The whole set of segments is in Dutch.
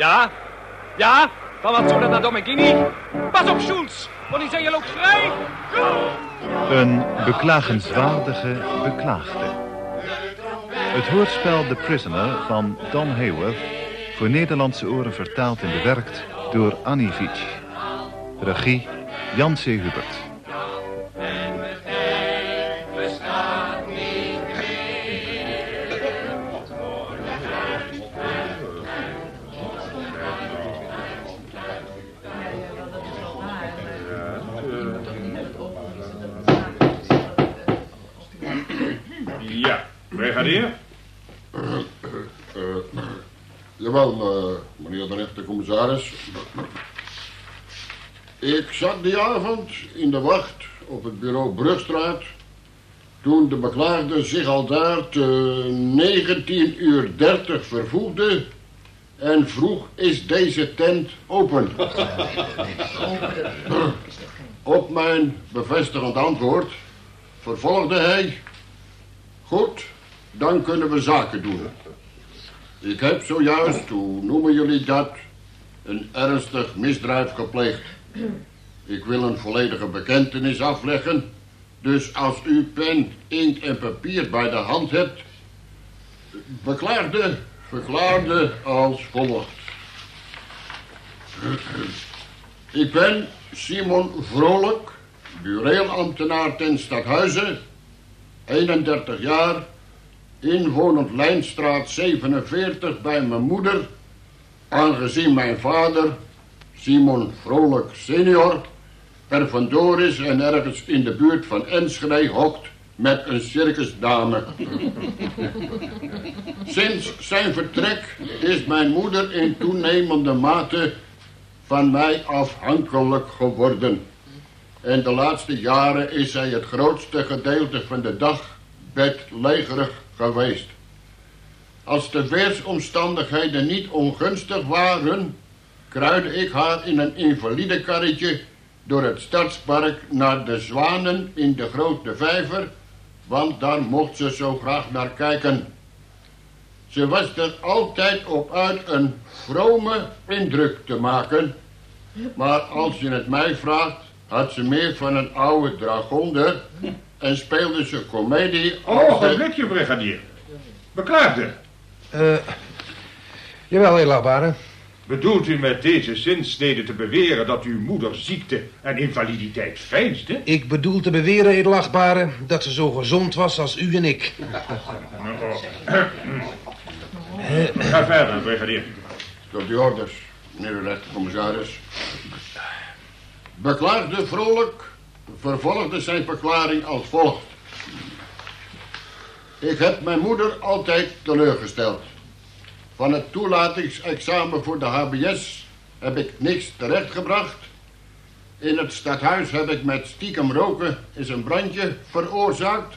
Ja? Ja? Van wat dat naar Domekini? Pas op, Schulz! Want die zijn je loopt vrij! Een beklagenswaardige beklaagde. Het hoorspel The Prisoner van Don Hayworth... voor Nederlandse oren vertaald en bewerkt door Annie Vietsch. Regie Jan C. Hubert. Brigadier? Jawel, eh, meneer de rechtercommissaris. Ik zat die avond in de wacht op het bureau Brugstraat... toen de beklaagde zich al daar te 19 uur 30 vervoegde... en vroeg, is deze tent open? op mijn bevestigend antwoord vervolgde hij... Goed, dan kunnen we zaken doen. Ik heb zojuist, hoe noemen jullie dat, een ernstig misdrijf gepleegd. Ik wil een volledige bekentenis afleggen. Dus als u pen, inkt en papier bij de hand hebt... Beklaagde, verklaarde als volgt. Ik ben Simon Vrolijk, bureelambtenaar ten Stadhuizen... 31 jaar, inwonend Lijnstraat 47 bij mijn moeder, aangezien mijn vader, Simon Vrolijk senior, er vandoor is en ergens in de buurt van Enschede hokt met een circusdame. Sinds zijn vertrek is mijn moeder in toenemende mate van mij afhankelijk geworden. En de laatste jaren is zij het grootste gedeelte van de dag bedlegerig Als de weersomstandigheden niet ongunstig waren, kruide ik haar in een invalidekarretje door het stadspark naar de zwanen in de grote vijver, want daar mocht ze zo graag naar kijken. Ze was er altijd op uit een vrome indruk te maken, maar als je het mij vraagt, had ze meer van een oude dragonder en speelde ze komedie. Oh, een blikje, brigadier. Beklaagde. Eh, jawel, eerlachtbare. Bedoelt u met deze zinsnede te beweren dat uw moeder ziekte en invaliditeit veinsde? Ik bedoel te beweren, edelachtbare, dat ze zo gezond was als u en ik. Ga verder, brigadier. Tot die orders, meneer de rechtercommissaris. Beklaagde vrolijk vervolgde zijn verklaring als volgt. Ik heb mijn moeder altijd teleurgesteld. Van het toelatingsexamen voor de HBS heb ik niks terechtgebracht. In het stadhuis heb ik met stiekem roken eens een brandje veroorzaakt.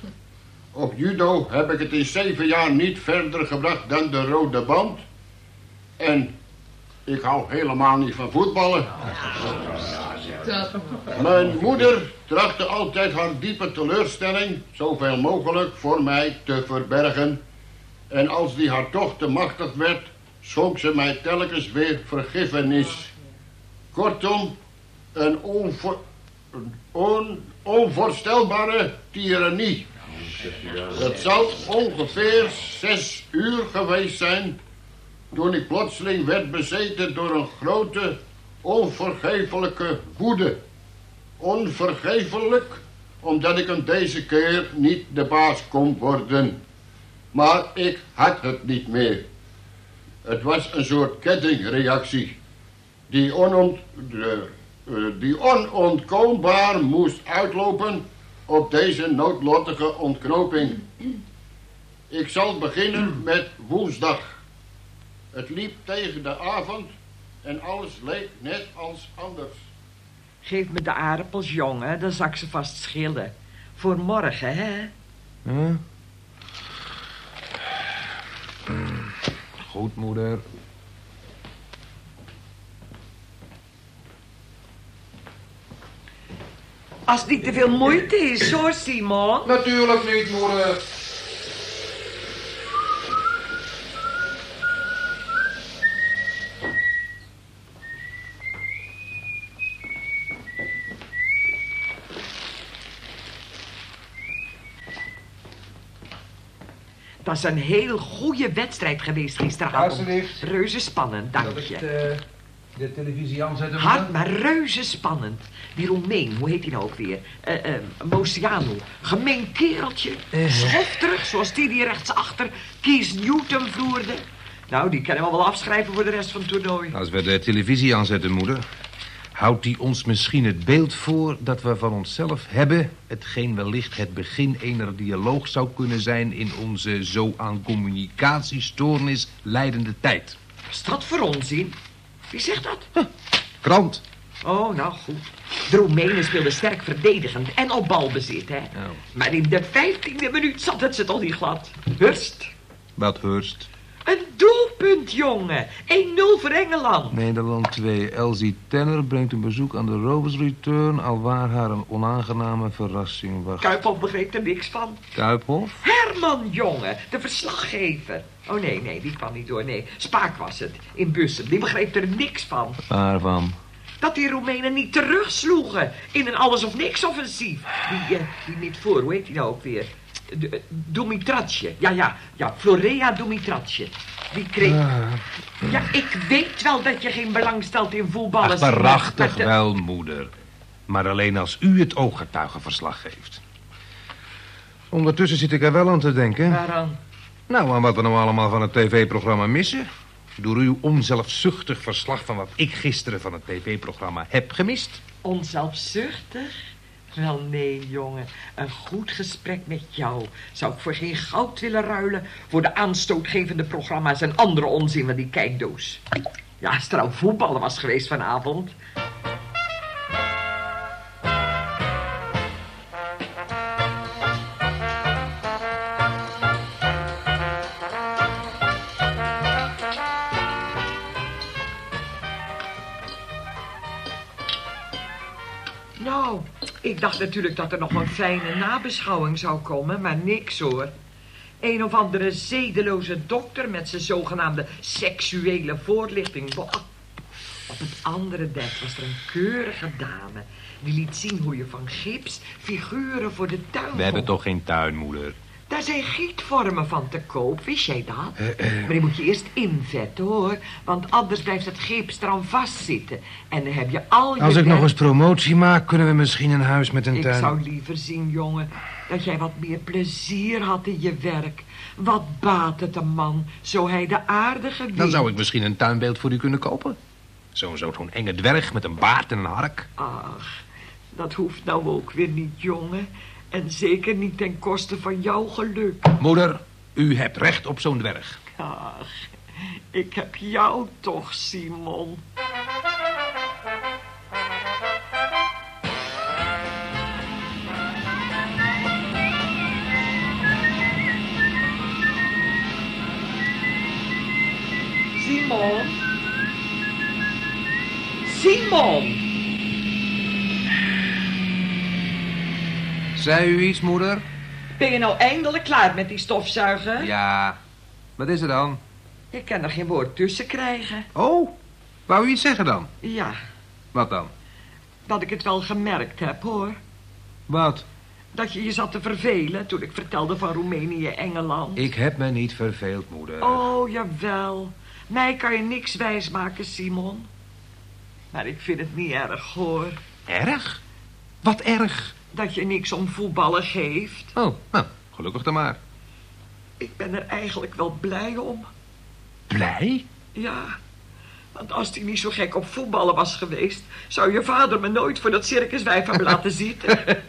Op judo heb ik het in zeven jaar niet verder gebracht dan de rode band. En ik hou helemaal niet van voetballen. Mijn moeder trachtte altijd haar diepe teleurstelling zoveel mogelijk voor mij te verbergen. En als die haar toch te machtig werd, schonk ze mij telkens weer vergiffenis. Kortom, een, onvo een on onvoorstelbare tirannie. Het zal ongeveer zes uur geweest zijn toen ik plotseling werd bezeten door een grote, onvergeeflijke woede. Onvergeeflijk, omdat ik hem deze keer niet de baas kon worden. Maar ik had het niet meer. Het was een soort kettingreactie die, onont, eh, die onontkoombaar moest uitlopen op deze noodlottige ontknoping. Ik zal beginnen met woensdag. Het liep tegen de avond en alles leek net als anders. Geef me de aardappels, jongen, dan zal ik ze vast schillen. Voor morgen, hè? Hm? Goed, moeder. Als het niet te veel moeite is, hoor, Simon. Natuurlijk niet, moeder. Dat is een heel goede wedstrijd geweest gisteravond. Alsjeblieft. Reuze spannend, dank je. eh, de televisie aanzetten? Hard, maar reuze spannend. Die Roemeen, hoe heet hij nou ook weer? Eh eh Mosiano. Gemeen kereltje. Schof terug, zoals die die rechtsachter Kees Newton vloerde. Nou, die kunnen we wel afschrijven voor de rest van het toernooi. Als we de televisie aanzetten, moeder... houdt die ons misschien het beeld voor dat we van onszelf hebben... hetgeen wellicht het begin ener dialoog zou kunnen zijn... in onze zo aan communicatiestoornis leidende tijd. Is dat voor onzin? Wie zegt dat? Krant. Oh, nou goed. De Roemenen speelden sterk verdedigend en op balbezit, hè. Maar in de vijftiende minuut zat het ze toch niet glad. Hurst. Wat Hurst. Een doelpunt, jongen. 1-0 voor Engeland. Nederland 2. Elsie Tenner brengt een bezoek aan de Rovers Return... alwaar haar een onaangename verrassing wacht. Kuiphoff begreep er niks van. Kuiphof? Herman, jongen, de verslaggever. Oh nee, nee, die kwam niet door. Nee, Spaak was het, in Bussen. Die begreep er niks van. Waarvan? Dat die Roemenen niet terugsloegen in een alles-of-niks-offensief. Die, eh, die niet voor, hoe heet die nou ook weer? Eh, Dumitratje. Ja, ja, ja, Florea Dumitratje. Die kreeg... Ja, ik weet wel dat je geen belang stelt in voetballen. De- wel, moeder. Maar alleen als u het ooggetuigenverslag geeft. Ondertussen zit ik er wel aan te denken. Waaraan? Nou, aan wat we nou allemaal van het tv-programma missen. Door uw onzelfzuchtig verslag van wat ik gisteren van het tv-programma heb gemist. Onzelfzuchtig? Wel nee, jongen. Een goed gesprek met jou zou ik voor geen goud willen ruilen... voor de aanstootgevende programma's en andere onzin van die kijkdoos. Ja, als er nou voetballen was geweest vanavond... ik dacht natuurlijk dat er nog een fijne nabeschouwing zou komen, maar niks hoor. Een of andere zedeloze dokter met zijn zogenaamde seksuele voorlichting. Op het andere dek was er een keurige dame. Die liet zien hoe je van gips figuren voor de tuin We hebben toch geen tuin, moeder? Daar zijn gietvormen van te koop, wist jij dat? Maar die moet je eerst invetten, hoor. Want anders blijft het eraan vastzitten. En dan heb je al je... Als ik nog eens promotie maak, kunnen we misschien een huis met een ik tuin. zou liever zien, jongen, dat jij wat meer plezier had in je werk. Wat baat het een man, zo hij de aardige Dan wint. zou ik misschien een tuinbeeld voor u kunnen kopen. Zo'n zo, zo'n enge dwerg met een baard en een hark. Ach, dat hoeft nou ook weer niet, jongen. En zeker niet ten koste van jouw geluk. Moeder, u hebt recht op zo'n dwerg. Ach, ik heb jou toch, Simon. Simon. Simon. Zei u iets, moeder? Ben je nou eindelijk klaar met die stofzuigen? Ja. Wat is er dan? Ik kan er geen woord tussen krijgen. Oh, wou u iets zeggen dan? Ja, Wat dan? dat ik het wel gemerkt heb, hoor. Wat? Dat je je zat te vervelen toen ik vertelde van Roemenië-Engeland. Ik heb me niet verveeld, moeder. Oh, jawel. Mij kan je niks wijsmaken, Simon. Maar ik vind het niet erg, hoor. Erg? Wat erg? Dat je niks om voetballen geeft. Oh, nou, gelukkig dan maar. Ik ben er eigenlijk wel blij om. Blij? Ja, want als hij niet zo gek op voetballen was geweest... zou je vader me nooit voor dat circuswijf hebben laten zitten.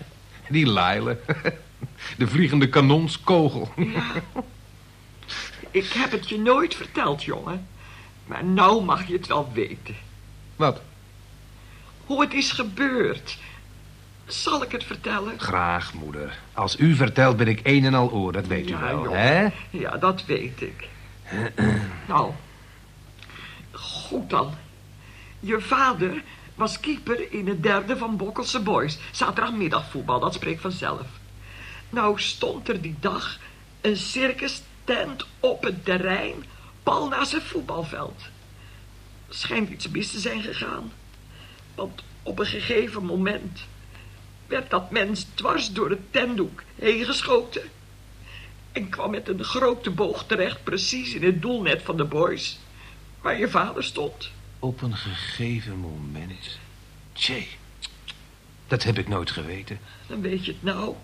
Die Leile. De vliegende kanonskogel. Ja. Ik heb het je nooit verteld, jongen. Maar nou mag je het wel weten. Wat? Hoe het is gebeurd. Zal ik het vertellen? Graag, moeder. Als u vertelt ben ik een en al oor, dat weet u wel, hè? Ja, dat weet ik. nou, goed dan. Je vader was keeper in het derde van Bokkelse Boys. Zaterdagmiddagvoetbal, dat spreekt vanzelf. Nou stond er die dag een circus tent op het terrein, pal naast het voetbalveld. Schijnt iets mis te zijn gegaan. Want op een gegeven moment werd dat mens dwars door het tentdoek heen geschoten. En kwam met een grote boog terecht, precies in het doelnet van de boys. Waar je vader stond. Op een gegeven moment. Tjee, dat heb ik nooit geweten. Dan weet je het nou.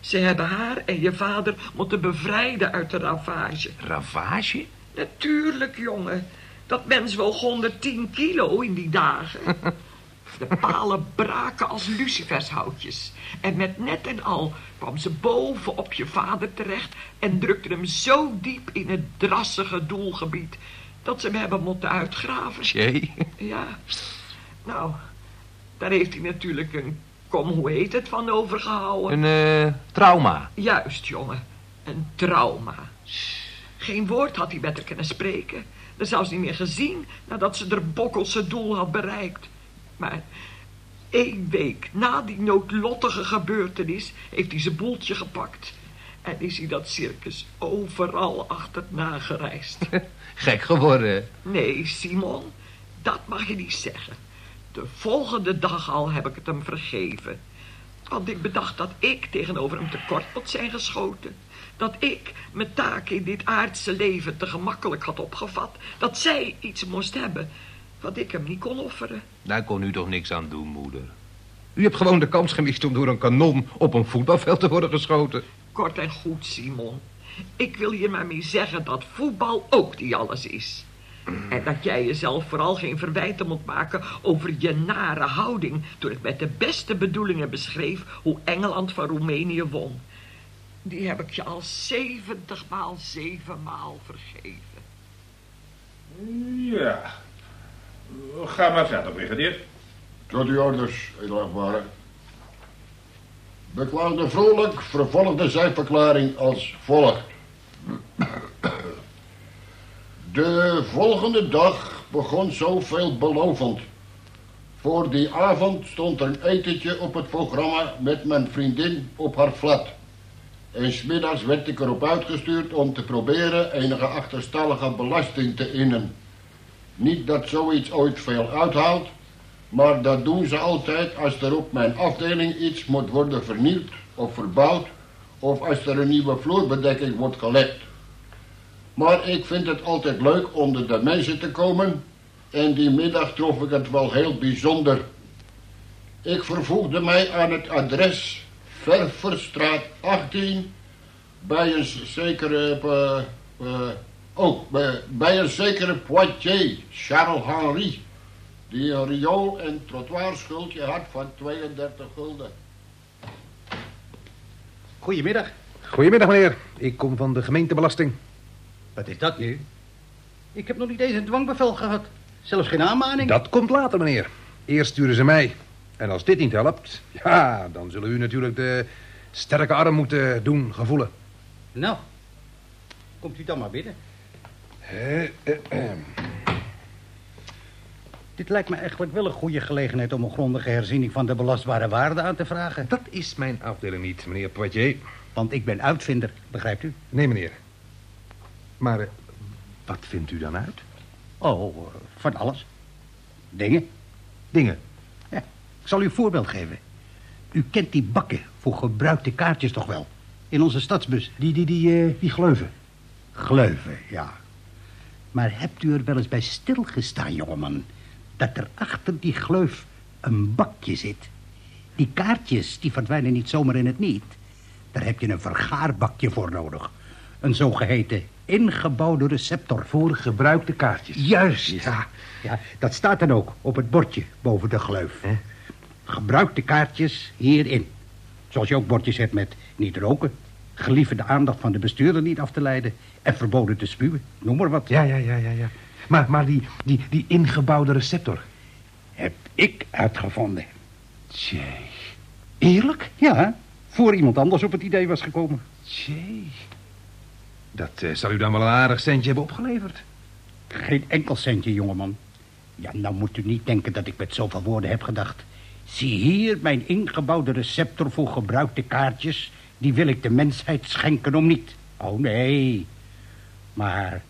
Ze hebben haar en je vader moeten bevrijden uit de ravage. Ravage? Natuurlijk, jongen. Dat mens woog 110 kilo in die dagen. De palen braken als lucifershoutjes. En met net en al kwam ze boven op je vader terecht... en drukte hem zo diep in het drassige doelgebied... dat ze hem hebben moeten uitgraven. Tjee. Ja, nou, daar heeft hij natuurlijk een, kom, hoe heet het, van overgehouden. Een eh, trauma. Juist, jongen. Een trauma. Geen woord had hij met haar kunnen spreken. Dan zou ze niet meer gezien nadat ze haar bokkelse doel had bereikt. Maar één week na die noodlottige gebeurtenis heeft hij zijn boeltje gepakt. En is hij dat circus overal achterna gereisd. Gek geworden. Nee, Simon, dat mag je niet zeggen. De volgende dag al heb ik het hem vergeven. Want ik bedacht dat ik tegenover hem tekort moet zijn geschoten. Dat ik mijn taak in dit aardse leven te gemakkelijk had opgevat. Dat zij iets moest hebben wat ik hem niet kon offeren. Daar kon u toch niks aan doen, moeder. U hebt gewoon de kans gemist om door een kanon op een voetbalveld te worden geschoten. Kort en goed, Simon. Ik wil je maar mee zeggen dat voetbal ook niet alles is. En dat jij jezelf vooral geen verwijten moet maken over je nare houding... toen ik met de beste bedoelingen beschreef hoe Engeland van Roemenië won. Die heb ik je al zeventig maal zeven maal vergeven. Ja. Ga maar verder, brigadier. Tot uw orders, edelachtbare. Beklaagde vrolijk vervolgde zijn verklaring als volgt. De volgende dag begon zo veelbelovend. Voor die avond stond er een etentje op het programma met mijn vriendin op haar flat. En smiddags werd ik erop uitgestuurd om te proberen enige achterstallige belasting te innen. Niet dat zoiets ooit veel uithaalt, maar dat doen ze altijd als er op mijn afdeling iets moet worden vernieuwd of verbouwd, of als er een nieuwe vloerbedekking wordt gelekt. Maar ik vind het altijd leuk onder de mensen te komen en die middag trof ik het wel heel bijzonder. Ik vervoegde mij aan het adres Ververstraat 18 bij een zekere... eh, eh, oh, bij, bij een zekere Poitier, Charles Henry, die een riool- en trottoirschuldje had van 32 gulden. Goedemiddag. Goedemiddag, meneer. Ik kom van de gemeentebelasting. Wat is dat nu? Ik heb nog niet eens een dwangbevel gehad. Zelfs geen aanmaning. Dat komt later, meneer. Eerst sturen ze mij. En als dit niet helpt, ja, dan zullen u natuurlijk de sterke arm moeten doen gevoelen. Nou, komt u dan maar binnen. Dit lijkt me eigenlijk wel een goede gelegenheid om een grondige herziening van de belastbare waarde aan te vragen. Dat is mijn afdeling niet, meneer Poitier. Want ik ben uitvinder, begrijpt u? Nee, meneer. Maar eh, wat vindt u dan uit? Oh, eh, van alles. Dingen. Dingen. Ja, ik zal u een voorbeeld geven. U kent die bakken voor gebruikte kaartjes toch wel? In onze stadsbus. Die, die, die, eh, die gleuven. Gleuven, ja. Maar hebt u er wel eens bij stilgestaan, jongeman... dat er achter die gleuf een bakje zit? Die kaartjes, die verdwijnen niet zomaar in het niet. Daar heb je een vergaarbakje voor nodig. Een zogeheten ingebouwde receptor. Voor gebruikte kaartjes. Juist. Ja. ja, dat staat dan ook op het bordje boven de gleuf. Gebruikte kaartjes hierin. Zoals je ook bordjes hebt met niet roken... gelieve de aandacht van de bestuurder niet af te leiden... en verboden te spuwen. Noem maar wat. Ja, ja, ja, ja, ja. Maar, maar die, die, die ingebouwde receptor. Heb ik uitgevonden. Tjee. Eerlijk? Ja, voor iemand anders op het idee was gekomen. Tjee. Dat eh, zal u dan wel een aardig centje hebben opgeleverd. Geen enkel centje, jongeman. Ja, nou moet u niet denken dat ik met zoveel woorden heb gedacht. Zie hier mijn ingebouwde receptor voor gebruikte kaartjes. Die wil ik de mensheid schenken om niet. Oh, nee. Maar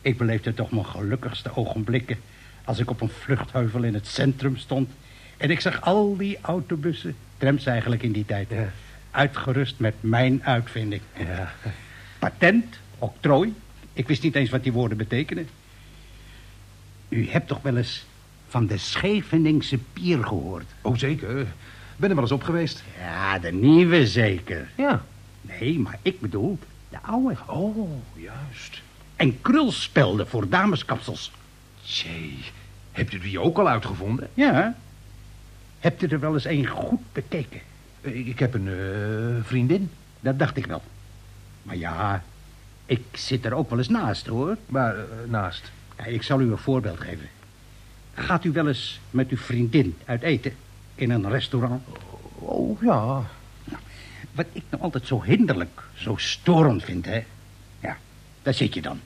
ik beleefde toch mijn gelukkigste ogenblikken... als ik op een vluchtheuvel in het centrum stond... en ik zag al die autobussen, trams eigenlijk in die tijd... Ja. uitgerust met mijn uitvinding. Ja. patent, octrooi. Ik wist niet eens wat die woorden betekenen. U hebt toch wel eens van de Scheveningse pier gehoord? Oh, zeker. Ben er wel eens op geweest. Ja, de nieuwe zeker. Ja. Nee, maar ik bedoel de oude. Oh, juist. En krulspelden voor dameskapsels. Jee, hebt u die ook al uitgevonden? Ja. Hebt u er wel eens een goed bekeken? Ik, ik heb een eh, vriendin. Dat dacht ik wel. Maar ja, ik zit er ook wel eens naast, hoor. Maar eh, naast. Ja, ik zal u een voorbeeld geven. Gaat u wel eens met uw vriendin uit eten in een restaurant? Oh, ja. Wat ik nou altijd zo hinderlijk, zo storend vind, hè? Ja, daar zit je dan.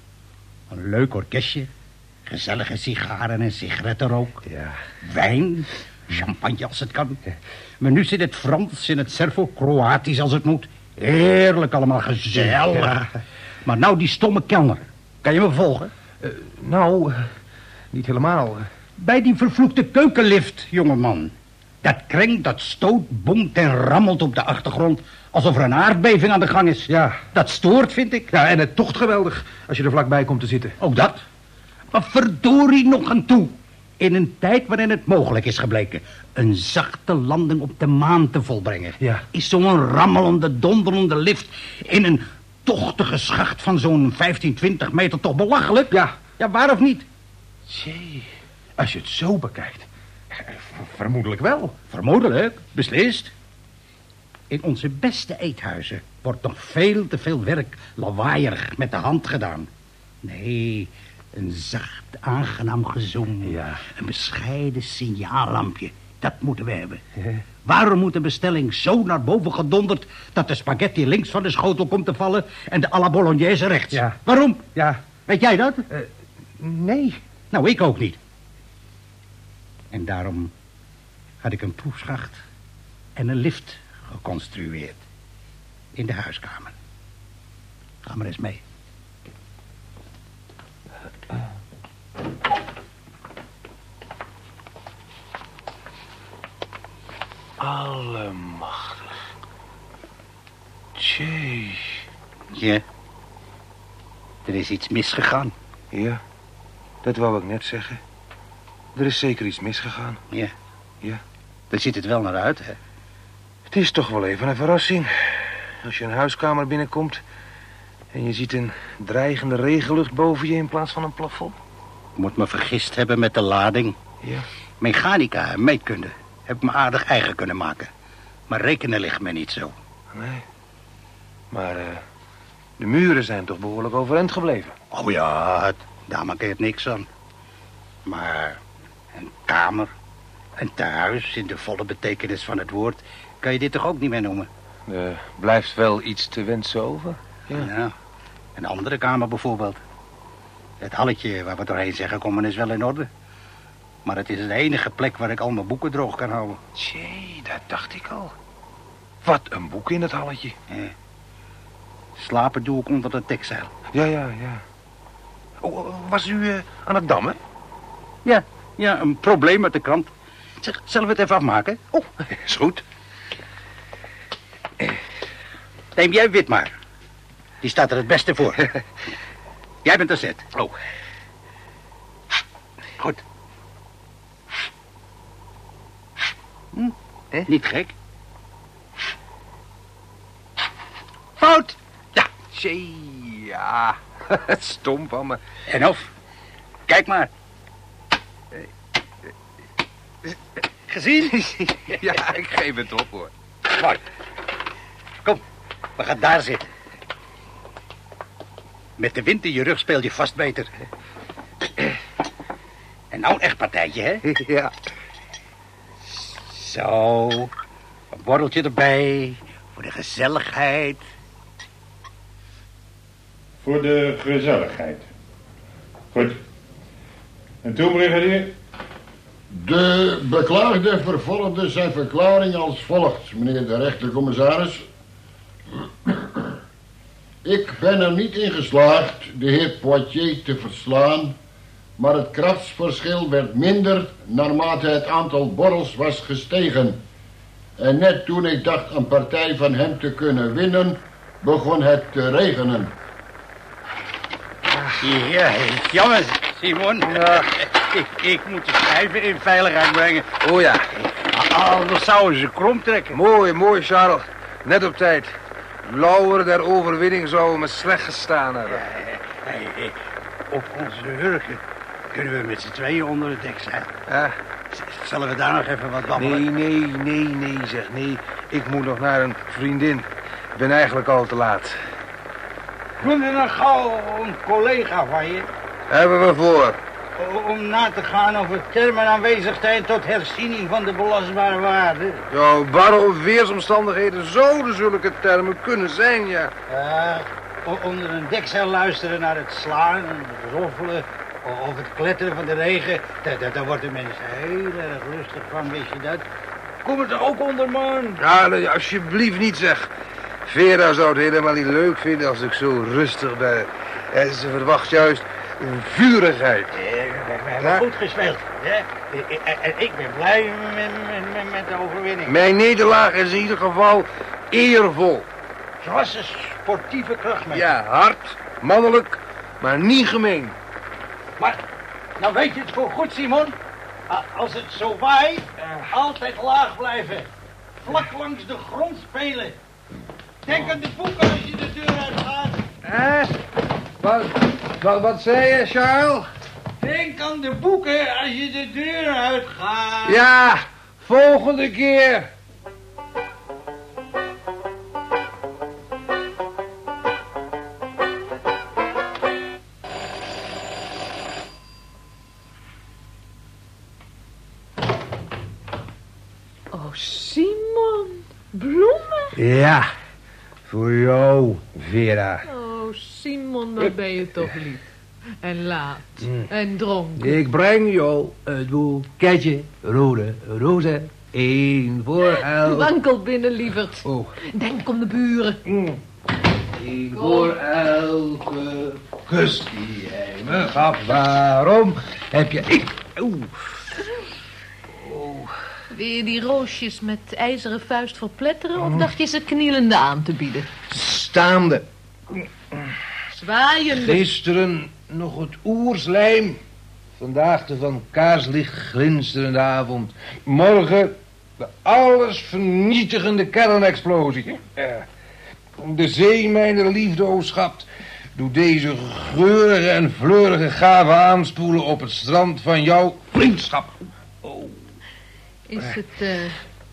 Een leuk orkestje, gezellige sigaren en sigarettenrook. Ja. Wijn, champagne als het kan. Maar nu zit het Frans in het Servo-Kroatisch als het moet. Heerlijk allemaal, gezellig. Ja. Maar nou die stomme kelner. Kan je me volgen? Eh, nou, niet helemaal. Bij die vervloekte keukenlift, jongeman. Dat krenkt, dat stoot, boemt en rammelt op de achtergrond... alsof er een aardbeving aan de gang is. Ja. Dat stoort, vind ik. Ja, en het tocht geweldig als je er vlakbij komt te zitten. Ook dat. Maar verdorie nog aan toe. In een tijd waarin het mogelijk is gebleken... een zachte landing op de maan te volbrengen... Ja. is zo'n rammelende, donderende lift... in een tochtige schacht van zo'n 15, 20 meter toch belachelijk? Ja. Ja, waar of niet? Jee, als je het zo bekijkt. Eh, Vermoedelijk wel. Vermoedelijk, beslist. In onze beste eethuizen wordt nog veel te veel werk lawaaierig met de hand gedaan. Nee, een zacht, aangenaam gezoem. Ja. Een bescheiden signaallampje. Dat moeten we hebben. Waarom moet een bestelling zo naar boven gedonderd... dat de spaghetti links van de schotel komt te vallen... en de à la bolognese rechts? Ja. Waarom? Ja. Weet jij dat? Nee. Nou, ik ook niet. En daarom had ik een proefschacht en een lift geconstrueerd. In de huiskamer. Ga maar eens mee. Allemachtig. Jee. Ja. Er is iets misgegaan. Ja, dat wou ik net zeggen. Er is zeker iets misgegaan. Ja. Ja. Daar ziet het wel naar uit, hè? Het is toch wel even een verrassing. Als je een huiskamer binnenkomt... en je ziet een dreigende regenlucht boven je in plaats van een plafond. Moet me vergist hebben met de lading. Ja. Mechanica en meetkunde heb ik me aardig eigen kunnen maken. Maar rekenen ligt me niet zo. Nee. Maar eh, de muren zijn toch behoorlijk overeind gebleven. Oh ja, daar markeert niks aan. Maar een kamer, een thuis in de volle betekenis van het woord... kan je dit toch ook niet meer noemen? Er blijft wel iets te wensen over. Ja. Een andere kamer bijvoorbeeld. Het halletje waar we doorheen zeggen komen is wel in orde. Maar het is de enige plek waar ik al mijn boeken droog kan houden. Tjee, dat dacht ik al. Wat een boek in het halletje. Ja. Slapen doe ik onder het dekzeil. Ja, ja, ja. Was u eh, aan het dammen? Ja, ja, een probleem met de krant. Zeg, zullen we het even afmaken? Oh, is goed. Neem jij wit maar. Die staat er het beste voor. jij bent de zet. Oh. Goed. Hm? Niet gek. Fout. Ja, tjee, ja. Stom van me. En of. Kijk maar. Gezien? ja, ik geef het op, hoor. Mooi. Kom, we gaan daar zitten. Met de wind in je rug speel je vast beter. En nou een echt partijtje, hè? Ja. Zo. Een borreltje erbij. Voor de gezelligheid. Voor de gezelligheid. Goed. En toen, brigadier? De beklaagde vervolgde zijn verklaring als volgt, meneer de rechtercommissaris. Ik ben er niet in geslaagd de heer Poitier te verslaan, maar het krachtsverschil werd minder naarmate het aantal borrels was gestegen. En net toen ik dacht een partij van hem te kunnen winnen, begon het te regenen. Ja, jammer, Simon. Ik, ik moet de schijven in veiligheid brengen. Oh ja, Anders zouden ze krom trekken. mooi, mooi, Charles. Net op tijd. Lauwer der overwinning zou me slecht gestaan hebben. Hey, hey, op onze hurken kunnen we met z'n tweeën onder het dek zijn. Ja? Zullen we daar nog even wat Nee, babbelen? nee, nee, nee, zeg nee. Ik moet nog naar een vriendin. Ik ben eigenlijk al te laat. Kunnen we nog gauw een collega van je... Hebben we voor. Om na te gaan of er termen aanwezig zijn tot herziening van de belastbare waarde? Ja, barre weersomstandigheden zouden zulke termen kunnen zijn, ja. Ja, onder een dekzeil luisteren naar het slaan het roffelen... of het kletteren van de regen... Daar, daar, wordt de mens heel erg rustig van, weet je dat? Kom het er ook onder, man. Ja, alsjeblieft niet, zeg. Vera zou het helemaal niet leuk vinden als ik zo rustig ben. En ze verwacht juist vurigheid. Eh, We hebben goed gespeeld. hè? En- ik ben blij met, met, de overwinning. Mijn nederlaag is in ieder geval eervol. Zoals een sportieve kracht met. Ja, hard, mannelijk, maar niet gemeen. Maar, nou weet je het voor goed, Simon. Als het zo waait, altijd laag blijven. Vlak langs de grond spelen. Denk aan de boeken als je de deur uitgaat. Eh? Wat, wat, wat zei je, Charles? Denk aan de boeken als je de deur uitgaat. Ja, volgende keer. Oh, Simon. Bloemen? Ja, voor jou, Vera. Oh, Simon, wat ben je toch lief. En laat. En dronken. Ik breng jou het boeketje rode rozen. Eén voor elk. Wankel binnen, lieverd. Oh. Denk om de buren. Eén voor elke kus die hij me gaf. Waarom heb je... Ik... Oeh. Wil je die roosjes met ijzeren vuist verpletteren... of dacht je ze knielende aan te bieden? Staande. Zwaaiende. Gisteren nog het oerslijm. Vandaag de van kaarslicht glinsterende avond. Morgen de alles vernietigende kernexplosie. De zee mijner liefde, o schat. Doe deze geurige en fleurige gave aanspoelen op het strand van jouw vriendschap. Is het eh,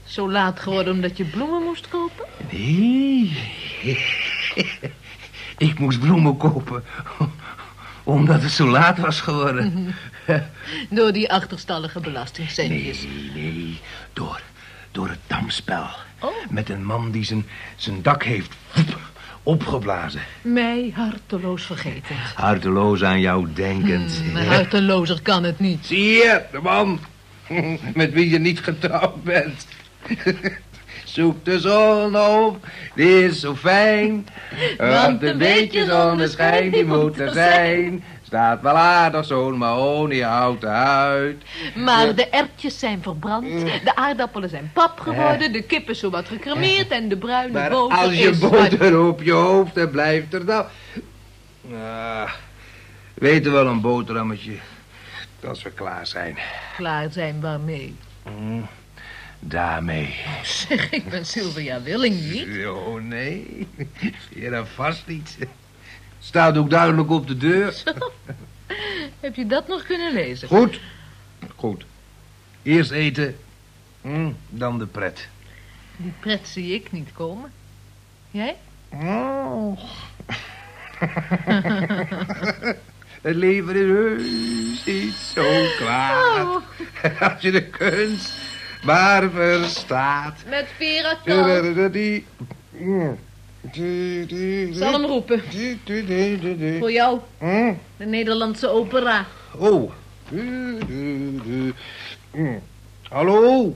zo laat geworden omdat je bloemen moest kopen? Nee. Ik moest bloemen kopen. Omdat het zo laat was geworden. Door die achterstallige belastingcentjes. Nee, nee. Door, door het damspel. Oh. Met een man die zijn, zijn dak heeft opgeblazen. Mij harteloos vergeten. Harteloos aan jou denkend. Maar hartelozer kan het niet. Zie je, de man met wie je niet getrouwd bent. Zoek de zon op, die is zo fijn. Want een beetje zonneschijn, die moet er zijn. Staat wel aardig zo'n mahoniehouten huid. Maar de erwtjes zijn verbrand, de aardappelen zijn pap geworden, de kip is zowat gecremeerd en de bruine Maar boter als je is... boter op je hoofd hebt, blijft er dan... Ah, weet wel een boterhammetje. Als we klaar zijn. Klaar zijn waarmee? Daarmee. Zeg, ik ben Sylvia Willing niet. Oh, nee. Vera vast niet. Staat ook duidelijk op de deur. Heb je dat nog kunnen lezen? Goed. Goed. Eerst eten, hm, dan de pret. Die pret zie ik niet komen. Jij? Oh. Het leven is heus niet zo klaar. Oh, Als je de kunst maar verstaat. met Vera Kal. Die... Zal hem roepen. Voor jou, Hm? de Nederlandse opera. Oh. Hallo?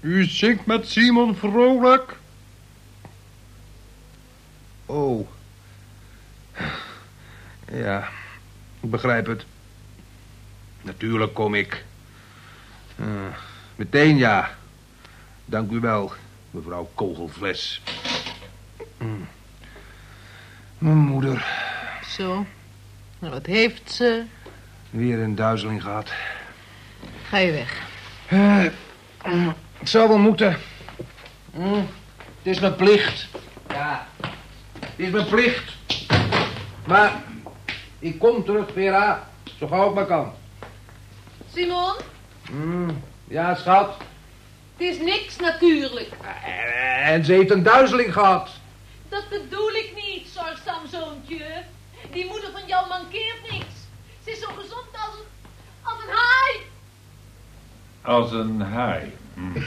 U zingt met Simon Vrolijk? Oh. Ja, ik begrijp het. Natuurlijk kom ik. Eh, meteen ja. Dank u wel, mevrouw Wat heeft ze? Weer een duizeling gehad. Ga je weg. Eh, het zou wel moeten. Hm, Het is mijn plicht. Ja, het is mijn plicht. Maar ik kom terug, Vera. Zo gauw ik maar kan. Simon, Hm, ja, schat. het is niks natuurlijk. Eh, En ze heeft een duizeling gehad. Dat bedoel ik niet, zorgzaam zoontje. Die moeder van jou mankeert niks. Ze is zo gezond als een, als een haai. Als een haai. Hm.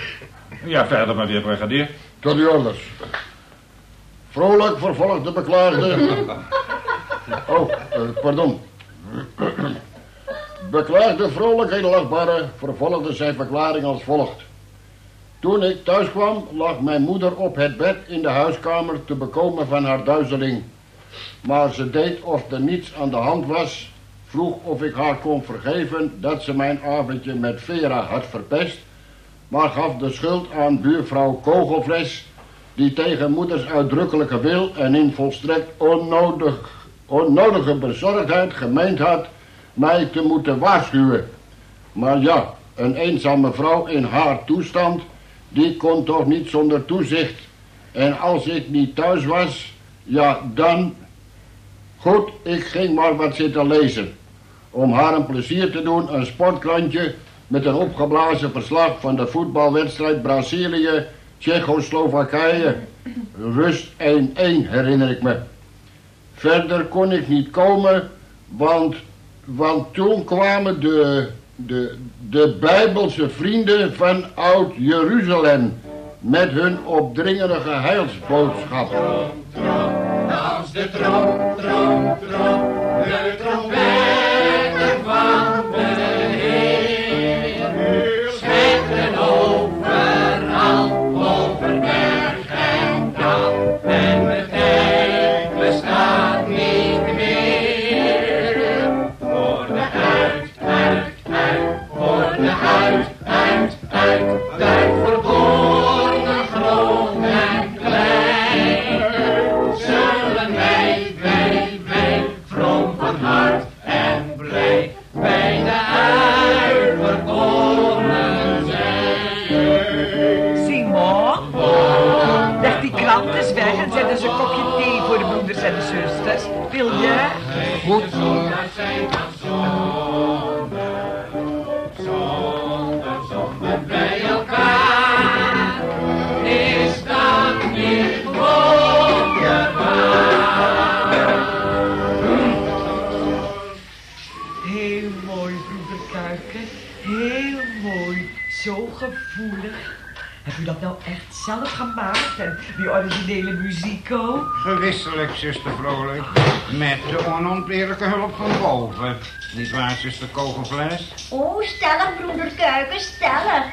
Ja, verder maar weer, brigadier. Tot uw orders. Vrolijk vervolgt de beklaagde. Oh, eh, pardon. Beklaagde vrolijk edelachtbare vervolgde zijn verklaring als volgt. Toen ik thuis kwam, lag mijn moeder op het bed in de huiskamer te bekomen van haar duizeling. Maar ze deed of er niets aan de hand was, vroeg of ik haar kon vergeven dat ze mijn avondje met Vera had verpest, maar gaf de schuld aan buurvrouw Kogelfles, die tegen moeders uitdrukkelijke wil en in volstrekt onnodig, onnodige bezorgdheid gemeend had mij te moeten waarschuwen. Maar ja, een eenzame vrouw in haar toestand, die kon toch niet zonder toezicht. En als ik niet thuis was, ja dan... Goed, ik ging maar wat zitten lezen. Om haar een plezier te doen, een sportkrantje met een opgeblazen verslag van de voetbalwedstrijd Brazilië, Tsjechoslowakije. Rust 1-1 herinner ik me. Verder kon ik niet komen, want, want toen kwamen de, de, de Bijbelse vrienden van Oud-Jeruzalem met hun opdringerige heilsboodschap. Als de trom, trom, trom, de trompetten van Kogelfles? Oh, stellig, broeder Kuiken, stellig.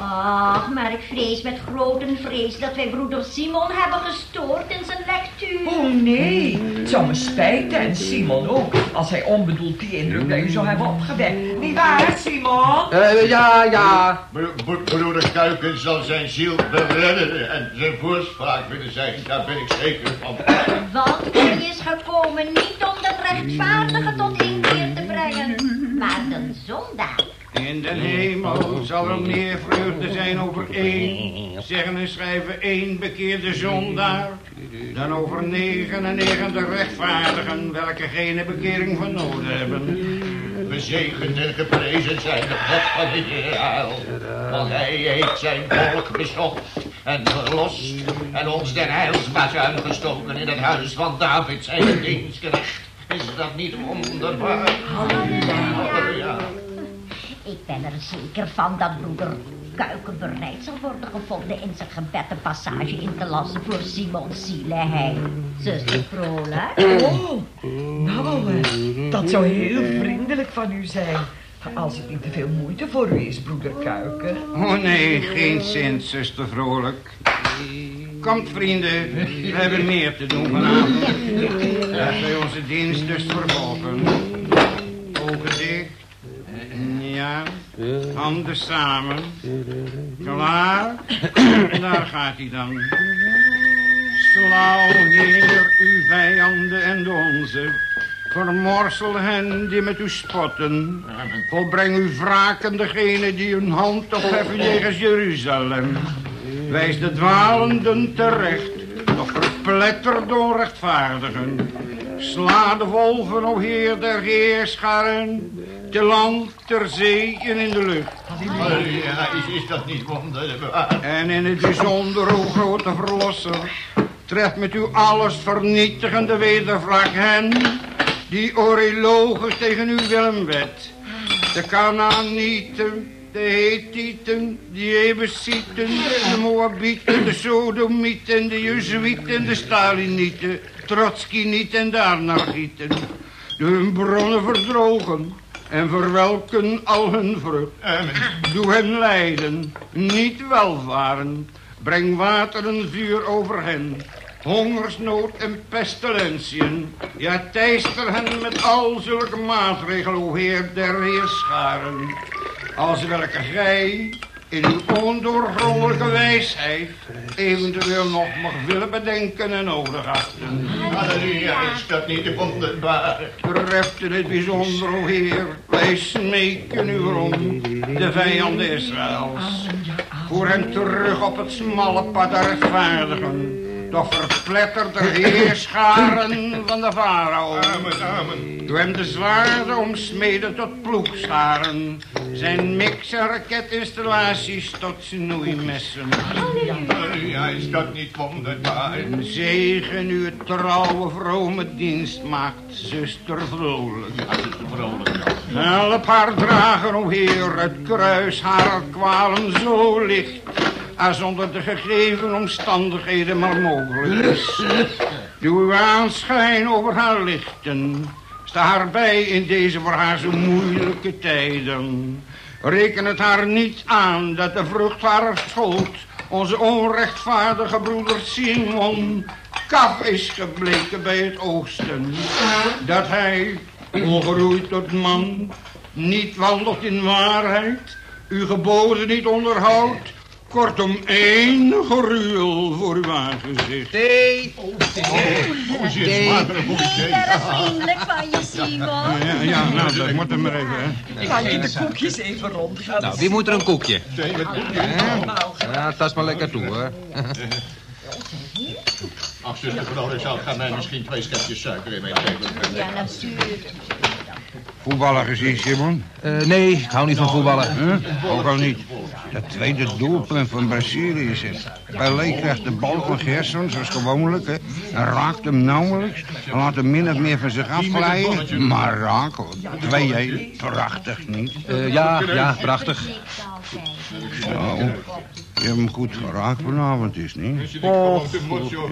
Ach, maar ik vrees met grote vrees dat wij broeder Simon hebben gestoord in zijn lectuur. Oh nee, het zou me spijten en Simon ook. Als hij onbedoeld die indruk bij u zou hebben opgewekt. Niet waar, Simon? Eh, ja, ja. Bro- bro- Broeder Kuiken zal zijn ziel beredden en zijn voorspraak willen zijn. Daar ben ik zeker van. Want hij is gekomen niet om de rechtvaardige zal er meer vreugde zijn over één, zeggen en schrijven één bekeerde zondaar, dan over 99 rechtvaardigen, welke geen bekering van nodig hebben. Bezegend en geprezen zijn de God van Israël. Want hij heeft zijn volk bezocht en verlost. En ons den heilsbazuin gestoken in het huis van David zijn dienstknecht. Is dat niet wonderbaar? Halleluja. Ik ben er zeker van dat broeder Kuiken bereid zal worden gevonden in zijn gebed een passage in te lassen voor Simons zielenheil. Zuster Frola. Oh, nou, eh, dat zou heel vriendelijk van u zijn. Als het niet te veel moeite voor u is, broeder Kuiken. Oh nee, geen zin, zuster Vrolijk. Komt vrienden, we hebben meer te doen vanavond. Laten wij onze dienst dus vervolgen. Ogen dicht. Ja, handen samen. Klaar? Daar gaat hij dan. Slauw, Heer, uw vijanden en de onze. Vermorsel hen die met u spotten. Volbreng uw wraak aan degene die hun hand opheffen jegens Jeruzalem. Wijs de dwalenden terecht, doch verpletter de onrechtvaardigen. Sla de wolven, o Heer der Heerscharen, te land, ter zee en in de lucht. Ja, is, dat niet wonderbaar? En in het bijzonder, o grote verlosser, treft met uw alles vernietigende wedervraag hen die oreologisch tegen u willen wet. De Canaanieten, de Hethieten, de Jebusieten, de Moabieten, de Sodomieten, de Jezuïeten, de Stalinieten, Trotskinieten en de Anarchieten. Door hun bronnen verdrogen en verwelken al hun vrucht. Doe hen lijden, niet welvaren. Breng water en vuur over hen. Hongersnood en pestilentiën. Ja, teister hen met al zulke maatregelen, o Heer der Heerscharen. Als welke gij in uw ondoorgrondelijke wijsheid eventueel nog mag willen bedenken en nodig achten. Halleluja, is dat niet wonderbaar? Treft in het bijzonder, o Heer, wij smeken u om, de vijanden Israëls. Voer hen terug op het smalle pad der rechtvaardigen. Doch verpletter de heerscharen van de farao. Amen, amen. Doe hem de zwaarden omsmeden tot ploegscharen. Zijn mix- en raketinstallaties tot snoeimessen. Halleluja, is dat niet wonderbaar? En zegen uw trouwe, vrome dienstmaagd, zuster vrolijk. Help haar dragen, o Heer, het kruis haar kwalen zo licht als onder de gegeven omstandigheden maar mogelijk is. Doe uw aanschijn over haar lichten. Sta haar bij in deze voor haar zo moeilijke tijden. Reken het haar niet aan dat de vrucht haar schuld, onze onrechtvaardige broeder Simon, kaf is gebleken bij het oosten. Dat hij, ongeroeid tot man, niet wandelt in waarheid, uw geboden niet onderhoudt, Kortom, één geruwel voor uw aangezicht. Thee. Thee. Heel erg vriendelijk van je, Simon. Ja, ja, nou, dat moet er maar even, hè. Kan je de koekjes even rondgaan? Nou, wie moet er een koekje? Nou, Ja, tas maar lekker toe, hoor. Ach, zuster Vrolijk, zal gaan mij misschien twee schepjes suiker in thee doen. Ja, natuurlijk. Voetballer gezien, Simon? Eh, nee, ik hou niet van voetballen. Huh? Ook al niet. Dat tweede doelpunt van Brazilië is het. Pelé krijgt de bal van Gerson, zoals gewoonlijk. Hè. En raakt hem nauwelijks. En laat hem min of meer van zich afglijden. Maar raak, hoor. 2-1. Prachtig, niet? Eh, ja, ja, prachtig. Zo. Je hebt hem goed geraakt vanavond, is niet? Oh,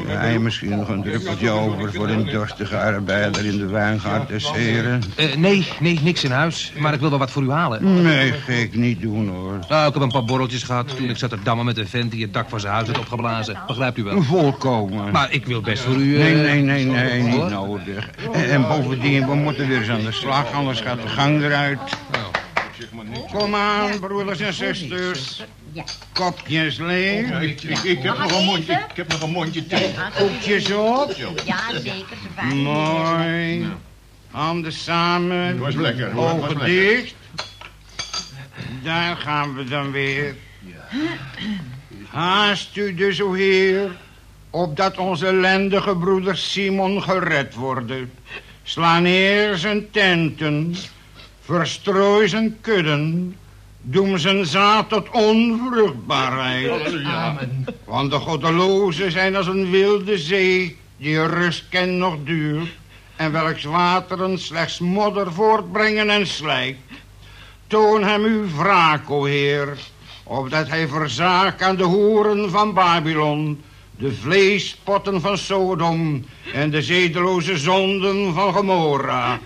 Ja, misschien nog een druppeltje over voor een dorstige arbeider in de wijngaard des heren. Eh, nee, nee, niks in huis. Maar ik wil wel wat voor u halen. Nee, gek niet doen, hoor. Nou, ik heb een paar borreltjes gehad toen ik zat te dammen met een vent die het dak van zijn huis had opgeblazen. Begrijpt u wel? Volkomen. Maar ik wil best voor u... eh, Nee, nee, nee, nee, niet hoor. nodig. En, en bovendien, we moeten weer eens aan de slag, anders gaat de gang eruit. Kom aan, broeders en zusters. Ja. Kopjes leeg, Ik, ik, ik heb nog een mondje, ik heb nog een mondje thee. koekjes op. Ja, zeker. Ze waren Mooi. Handen samen. Het was lekker. Het was Ogen lekker. dicht. Daar gaan we dan weer. Haast u dus, o Heer, opdat onze ellendige broeder Simon gered worden. Sla neer zijn tenten, verstrooi zijn kudden, doem zijn zaad tot onvruchtbaarheid. Amen. Want de goddelozen zijn als een wilde zee, die rust kent nog duur, en welks wateren slechts modder voortbrengen en slijk. Toon hem uw wraak, o Heer, opdat hij verzaak aan de hoeren van Babylon, de vleespotten van Sodom en de zedeloze zonden van Gomorra.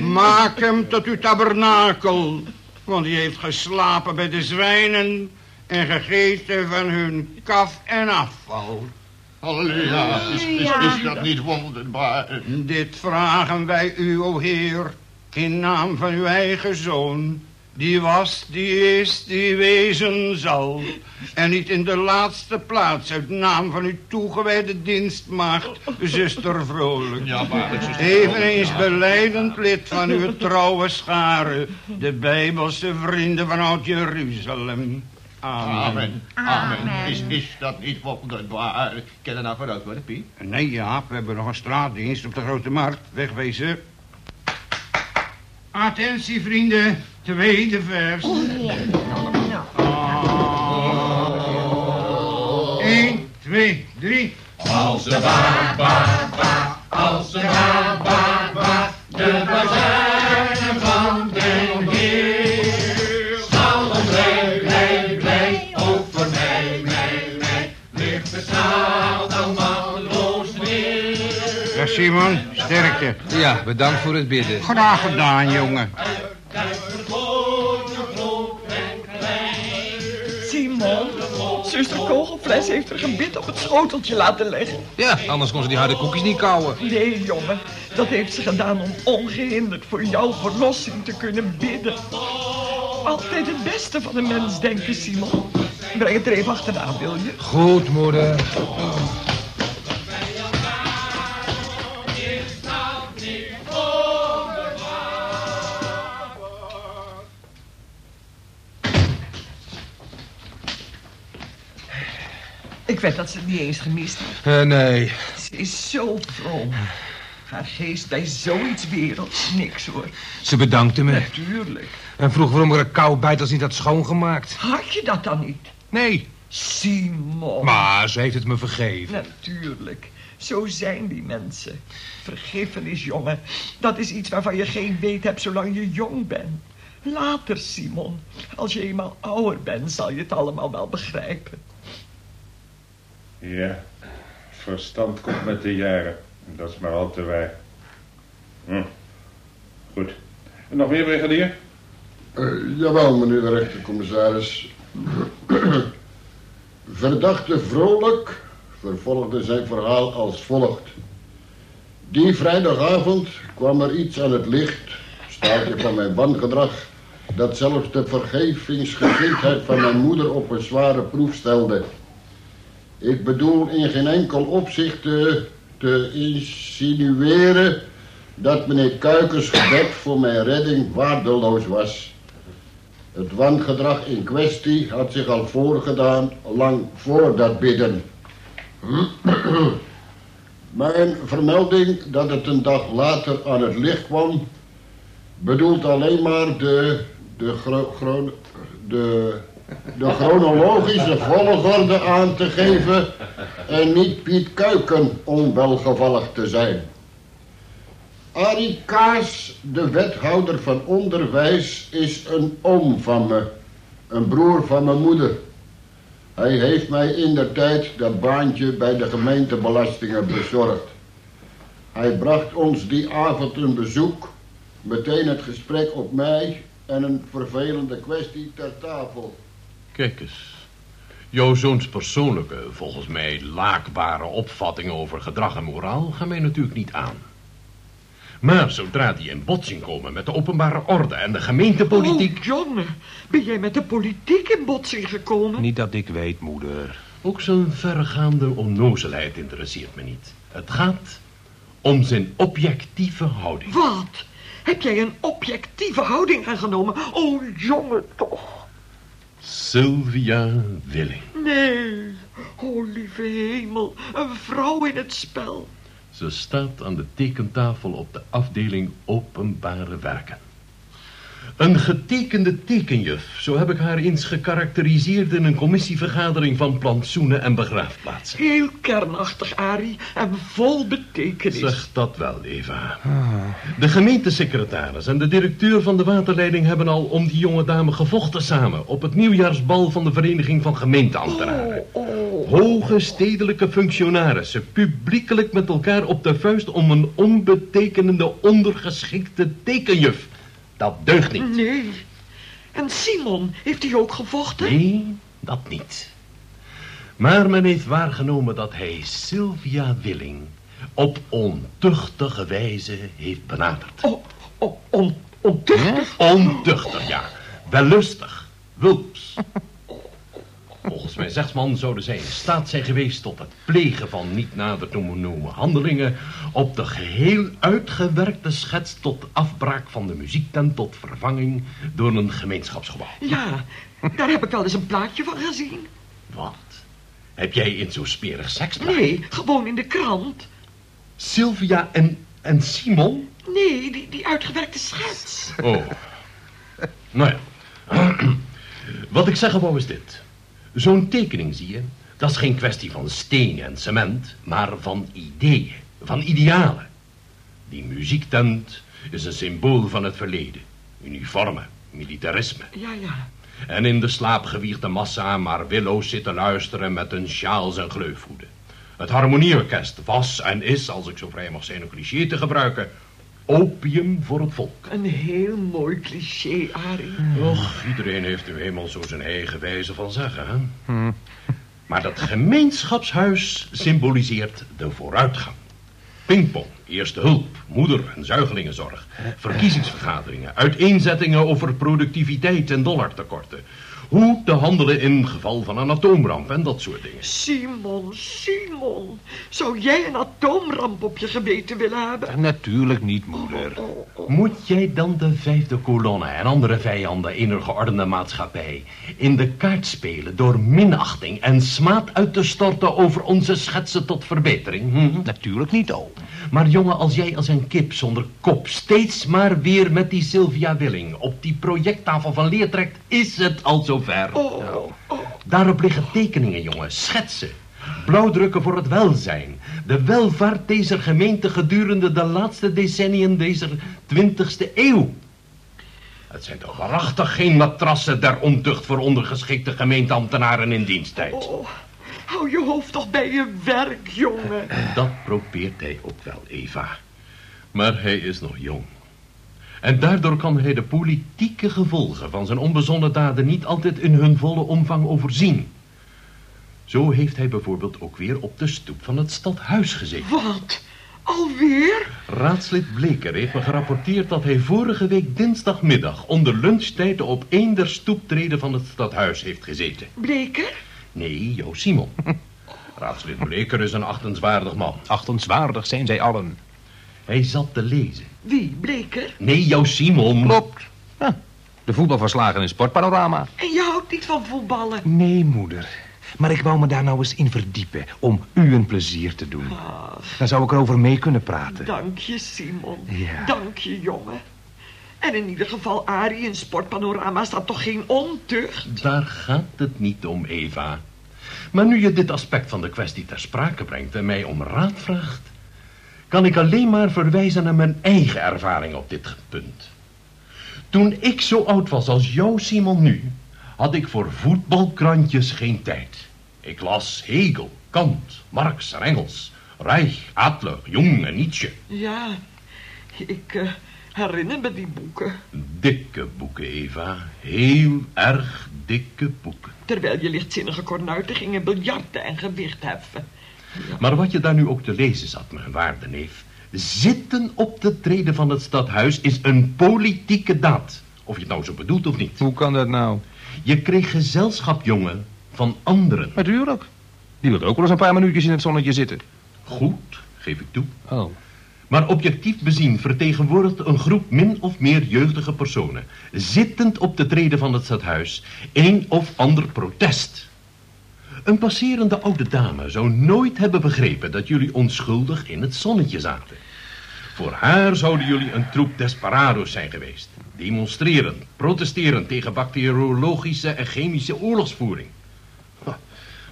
Maak hem tot uw tabernakel, want hij heeft geslapen bij de zwijnen en gegeten van hun kaf en afval. Halleluja, is, is, is dat niet wonderbaar? Dit vragen wij u, o Heer, in naam van uw eigen Zoon, die was, die is, die wezen zal. En niet in de laatste plaats uit naam van uw toegewijde dienstmaagd, zuster Vrolijk. Ja, maar... Eveneens beleidend lid van uw trouwe schare, de Bijbelse vrienden van Oud-Jeruzalem. Amen. Amen. Amen. Is, is dat niet wonderbaar? Kan er nou vooruit worden, Piet? Nee, ja, we hebben nog een straatdienst op de Grote Markt. Wegwezen. Attentie, vrienden. Tweede vers. Ah. Eén, twee, drie. Als de ba, ba, ba, als de ba, ba, ba, de bazuinen Simon, sterkte. Ja, bedankt voor het bidden. Graag gedaan, jongen. Simon, zuster Kogelfles heeft er een gebit op het schoteltje laten leggen. Ja, anders kon ze die harde koekjes niet kauwen. Nee, jongen, dat heeft ze gedaan om ongehinderd voor jouw verlossing te kunnen bidden. Altijd het beste van een mens denken, Simon. Breng het er even achteraan, wil je? Goed, moeder. Ik weet dat ze het niet eens gemist heeft. Eh, nee. Ze is zo vroom. Haar geest bij zoiets werelds. Niks hoor. Ze bedankte me. Natuurlijk. En vroeg waarom ik er kou bijt als niet had schoongemaakt. Had je dat dan niet? Nee. Simon. Maar ze heeft het me vergeven. Natuurlijk. Zo zijn die mensen. Vergiffenis, jongen. Dat is iets waarvan je geen weet hebt zolang je jong bent. Later, Simon. Als je eenmaal ouder bent, zal je het allemaal wel begrijpen. Ja, verstand komt met de jaren. Dat is maar al te waar. Hm. Goed. En nog meer, brigadier? Eh, jawel, meneer de rechtercommissaris. Verdachte Vrolijk vervolgde zijn verhaal als volgt. Die vrijdagavond kwam er iets aan het licht, staartje van mijn wangedrag, dat zelfs de vergevingsgezindheid van mijn moeder op een zware proef stelde. Ik bedoel in geen enkel opzicht te, te insinueren dat meneer Kuikens gebed voor mijn redding waardeloos was. Het wangedrag in kwestie had zich al voorgedaan lang voor dat bidden. Mijn vermelding dat het een dag later aan het licht kwam, bedoelt alleen maar de, de, de, de chronologische volgorde aan te geven en niet Piet Kuiken onwelgevallig te zijn. Arie Kaas, de wethouder van onderwijs, is een oom van me, een broer van mijn moeder. Hij heeft mij in der tijd dat baantje bij de gemeentebelastingen bezorgd. Hij bracht ons die avond een bezoek, meteen het gesprek op mij en een vervelende kwestie ter tafel. Kijk eens. Jouw zoons persoonlijke, volgens mij laakbare opvattingen over gedrag en moraal gaan mij natuurlijk niet aan. Maar zodra die in botsing komen met de openbare orde en de gemeentepolitiek... Oh, jongen, ben jij met de politiek in botsing gekomen? Niet dat ik weet, moeder. Ook zijn verregaande onnozelheid interesseert me niet. Het gaat om zijn objectieve houding. Wat? Heb jij een objectieve houding aangenomen? Oh, jongen, toch. Sylvia Willing. Nee. Oh, lieve hemel. Een vrouw in het spel. Ze staat aan de tekentafel op de afdeling openbare werken. Een getekende tekenjuf, zo heb ik haar eens gekarakteriseerd in een commissievergadering van plantsoenen en begraafplaatsen. Heel kernachtig, Arie, en vol betekenis. Zeg dat wel, Eva. De gemeentesecretaris en de directeur van de waterleiding hebben al om die jonge dame gevochten samen op het nieuwjaarsbal van de Vereniging van Gemeenteambtenaren. Hoge stedelijke functionarissen publiekelijk met elkaar op de vuist om een onbetekenende ondergeschikte tekenjuf. Dat deugt niet. Nee. En Simon, heeft hij ook gevochten? Nee, dat niet. Maar men heeft waargenomen dat hij Sylvia Willing op ontuchtige wijze heeft benaderd. Oh, oh on, ontuchtig? Ontuchtig, ja. wellustig, wulps. Volgens mijn zegsman zouden zij in staat zijn geweest tot het plegen van niet nader te noemen handelingen op de geheel uitgewerkte schets tot afbraak van de muziektent tot vervanging door een gemeenschapsgebouw. Ja, daar heb ik wel eens een plaatje van gezien. Wat? Heb jij in zo'n smerig seksplaat? Nee, gewoon in de krant. Sylvia en, en Simon? Nee, die, die uitgewerkte schets. Oh. Nou ja. Wat ik zeggen wou is dit. Zo'n tekening, zie je, dat is geen kwestie van steen en cement, maar van ideeën, van idealen. Die muziektent is een symbool van het verleden. Uniformen, militarisme. Ja, ja. En in de slaapgewiegde massa maar willoos zitten luisteren met hun sjaals en gleufhoeden. Het harmonieorkest was en is, als ik zo vrij mag zijn een cliché te gebruiken, opium voor het volk. Een heel mooi cliché, Arie. Och, iedereen heeft nu eenmaal zo zijn eigen wijze van zeggen, hè? Maar dat gemeenschapshuis symboliseert de vooruitgang. Pingpong, eerste hulp, moeder- en zuigelingenzorg, verkiezingsvergaderingen, uiteenzettingen over productiviteit en dollartekorten. Hoe te handelen in geval van een atoomramp en dat soort dingen. Simon, Simon. Zou jij een atoomramp op je geweten willen hebben? Natuurlijk niet, moeder. Moet jij dan de vijfde kolonne en andere vijanden in een geordende maatschappij in de kaart spelen door minachting en smaad uit te storten over onze schetsen tot verbetering? Hm? Natuurlijk niet, oom. Maar jongen, als jij als een kip zonder kop steeds maar weer met die Sylvia Willing op die projecttafel van leer trekt, is het al zover. Daarop liggen tekeningen, jongen, schetsen. Blauwdrukken voor het welzijn. De welvaart deze gemeente gedurende de laatste decenniën deze twintigste eeuw. Het zijn toch waarachtig geen matrassen der ontucht voor ondergeschikte gemeenteambtenaren in diensttijd. Oh, hou je hoofd toch bij je werk, jongen. Dat probeert hij ook wel, Eva. Maar hij is nog jong. En daardoor kan hij de politieke gevolgen van zijn onbezonnen daden niet altijd in hun volle omvang overzien. Zo heeft hij bijvoorbeeld ook weer op de stoep van het stadhuis gezeten. Wat? Alweer? Raadslid Bleker heeft me gerapporteerd dat hij vorige week dinsdagmiddag onder lunchtijd op één der stoeptreden van het stadhuis heeft gezeten. Bleker? Nee, Jo Simon. Raadslid Bleker is een achtenswaardig man. Achtenswaardig zijn zij allen. Hij zat te lezen. Wie, Bleker? Nee, jouw Simon. Klopt. Ja, de voetbalverslagen in Sportpanorama. En je houdt niet van voetballen? Nee, moeder. Maar ik wou me daar nou eens in verdiepen om u een plezier te doen. Dan zou ik erover mee kunnen praten. Dank je, Simon. Ja. Dank je, jongen. En in ieder geval, Arie, in Sportpanorama staat toch geen ontucht? Daar gaat het niet om, Eva. Maar nu je dit aspect van de kwestie ter sprake brengt en mij om raad vraagt, kan ik alleen maar verwijzen naar mijn eigen ervaring op dit punt. Toen ik zo oud was als jou, Simon, nu, had ik voor voetbalkrantjes geen tijd. Ik las Hegel, Kant, Marx en Engels, Reich, Adler, Jung en Nietzsche. Ja, ik eh, herinner me die boeken. Dikke boeken, Eva. Heel erg dikke boeken. Terwijl je lichtzinnige kornuiten gingen biljarten en gewicht heffen. Maar wat je daar nu ook te lezen zat, mijn waarde neef... Zitten op de treden van het stadhuis is een politieke daad. Of je het nou zo bedoelt of niet. Hoe kan dat nou? Je kreeg gezelschap, jongen, van anderen. Natuurlijk. Die wil ook wel eens een paar minuutjes in het zonnetje zitten. Goed, geef ik toe. Oh. Maar objectief bezien vertegenwoordigt een groep min of meer jeugdige personen... zittend op de treden van het stadhuis... een of ander protest. Een passerende oude dame zou nooit hebben begrepen... dat jullie onschuldig in het zonnetje zaten. Voor haar zouden jullie een troep desperado's zijn geweest. Demonstrerend, protesterend tegen bacteriologische en chemische oorlogsvoering.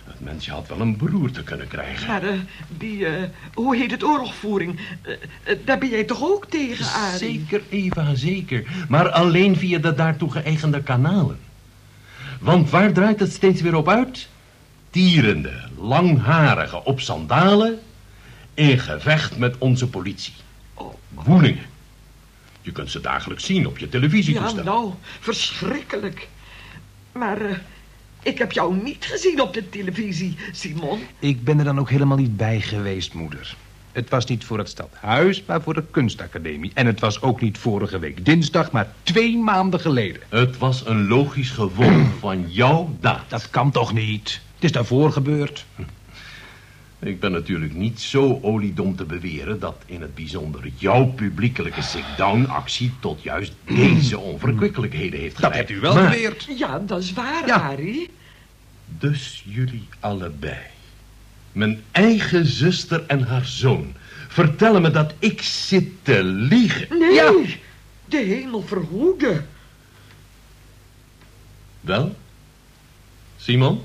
Het mensje had wel een beroerte kunnen krijgen. Maar eh, die, eh, hoe heet het, oorlogvoering? Eh, eh, daar ben jij toch ook tegen, Arie? Zeker, Eva, zeker. Maar alleen via de daartoe geëigende kanalen. Want waar draait het steeds weer op uit? Tierende, langharige op sandalen... in gevecht met onze politie. Woelingen. Je kunt ze dagelijks zien op je Ja, televisietoestel. nou, verschrikkelijk. Maar eh, ik heb jou niet gezien op de televisie, Simon. Ik ben er dan ook helemaal niet bij geweest, moeder. Het was niet voor het stadhuis, maar voor de kunstacademie. En het was ook niet vorige week dinsdag, maar twee maanden geleden. Het was een logisch gevolg van jouw daad. Dat kan toch niet? Het is daarvoor gebeurd. Ik ben natuurlijk niet zo oliedom te beweren dat in het bijzonder jouw publiekelijke sit-down-actie tot juist deze onverkwikkelijkheden heeft Dat geleid. hebt u wel Maar- beweerd. Ja, dat is waar, Ja. Arie. Dus jullie allebei. Mijn eigen zuster en haar zoon. Vertellen me dat ik zit te liegen. Nee, de hemel verhoede. Wel? Simon?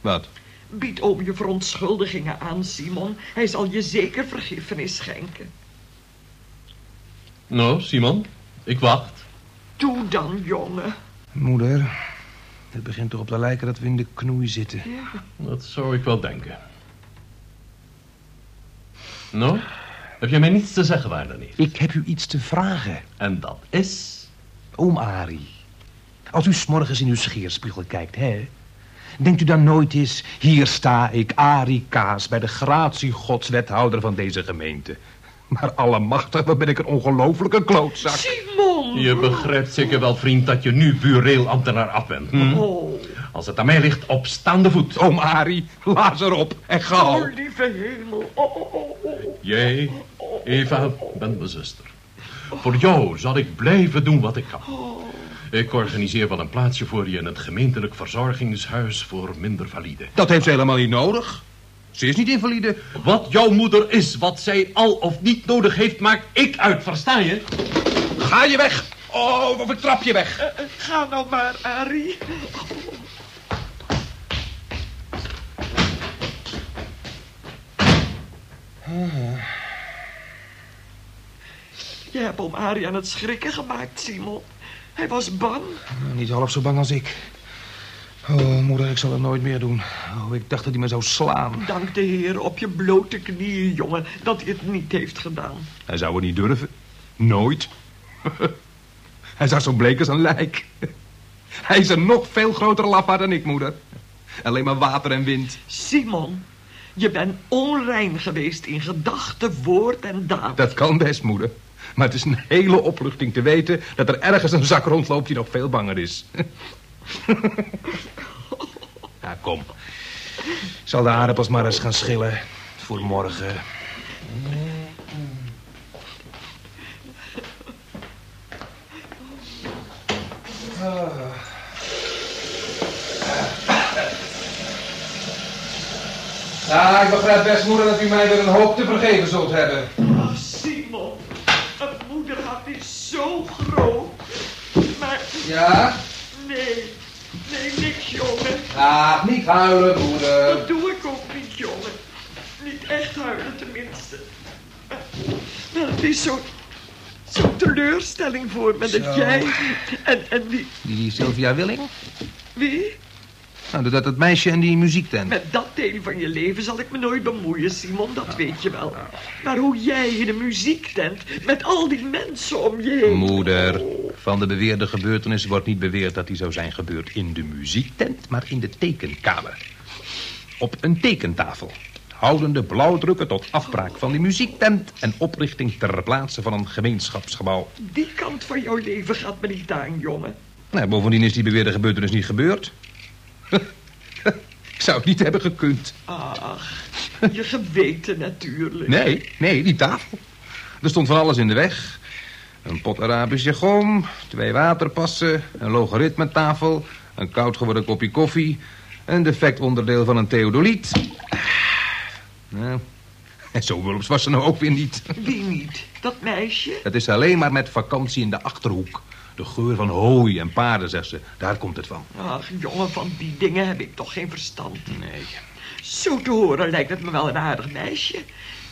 Wat? Bied oom je verontschuldigingen aan, Simon. Hij zal je zeker vergiffenis schenken. Nou, Simon, ik wacht. Doe dan, jongen. Moeder, het begint toch op te lijken dat we in de knoei zitten. Ja. Dat zou ik wel denken. Nou, heb jij mij niets te zeggen waar dan niet? Ik heb u iets te vragen. En dat is... Oom Arie, als u s'morgens in uw scheerspiegel kijkt, hè... Denkt u dan nooit eens, hier sta ik, Arie Kaas, bij de gratiegodswethouder van deze gemeente. Maar allemachtig, wat ben ik een ongelofelijke klootzak. Simon! Je begrijpt zeker wel, vriend, dat je nu bureel ambtenaar af bent. hm? Oh, Als het aan mij ligt, op staande voet. Oom Arie, laat erop en gauw. oh, lieve hemel. Oh, oh, oh, oh. Jij, Eva, bent mijn zuster. Voor jou zal ik blijven doen wat ik kan. Ik organiseer wel een plaatsje voor je in het gemeentelijk verzorgingshuis voor minder valide. Dat heeft ze helemaal niet nodig. Ze is niet invalide. Wat jouw moeder is, wat zij al of niet nodig heeft, maak ik uit, versta je? Ga je weg. Oh, of ik trap je weg. Eh, eh, Ga nou maar, Arie. Je hebt om Arie aan het schrikken gemaakt, Simon. Hij was bang. Niet half zo bang als ik. Oh, moeder, ik zal het nooit meer doen. Oh, ik dacht dat hij me zou slaan. Dank de Heer op je blote knieën, jongen, dat hij het niet heeft gedaan. Hij zou het niet durven. Nooit. hij zag zo bleek als een lijk. Hij is een nog veel grotere lafaard dan ik, moeder. Alleen maar water en wind. Simon, je bent onrein geweest in gedachte, woord en daad. Dat kan best, moeder. Maar het is een hele opluchting te weten dat er ergens een zak rondloopt die nog veel banger is. ja, kom. Zal de aardappels maar eens gaan schillen. Voor morgen. Ja, ik begrijp best, moeder, dat u mij weer een hoop te vergeven zult hebben. Oh, Simon, een moederhart is zo groot. Maar Ja? nee, nee, niks, jongen. Ah, niet huilen, moeder. Dat doe ik ook niet, jongen. Niet echt huilen, tenminste. Maar het is zo'n zo teleurstelling voor me dat jij... En, en wie? Die Sylvia Willing? Wie? Nou, dat het meisje en die muziektent. Met dat deel van je leven zal ik me nooit bemoeien, Simon, dat weet je wel. Maar hoe jij in de muziektent, met al die mensen om je heen... Moeder, van de beweerde gebeurtenis wordt niet beweerd dat die zou zijn gebeurd in de muziektent, maar in de tekenkamer. Op een tekentafel. Houdende blauwdrukken tot afbraak van die muziektent en oprichting ter plaatse van een gemeenschapsgebouw. Die kant van jouw leven gaat me niet aan, jongen. Nou, bovendien is die beweerde gebeurtenis niet gebeurd. Ik zou het niet hebben gekund. Ach, je geweten natuurlijk. Nee, nee, die tafel. Er stond van alles in de weg. Een pot Arabische gom, twee waterpassen, een logaritmetafel... een koud geworden kopje koffie... een defect onderdeel van een theodoliet. Nou, en zo wulps was ze nou ook weer niet. Wie niet? Dat meisje? Het is alleen maar met vakantie in de Achterhoek. De geur van hooi en paarden, zegt ze. Daar komt het van. Ach, jongen, van die dingen heb ik toch geen verstand. Nee. Zo te horen lijkt het me wel een aardig meisje.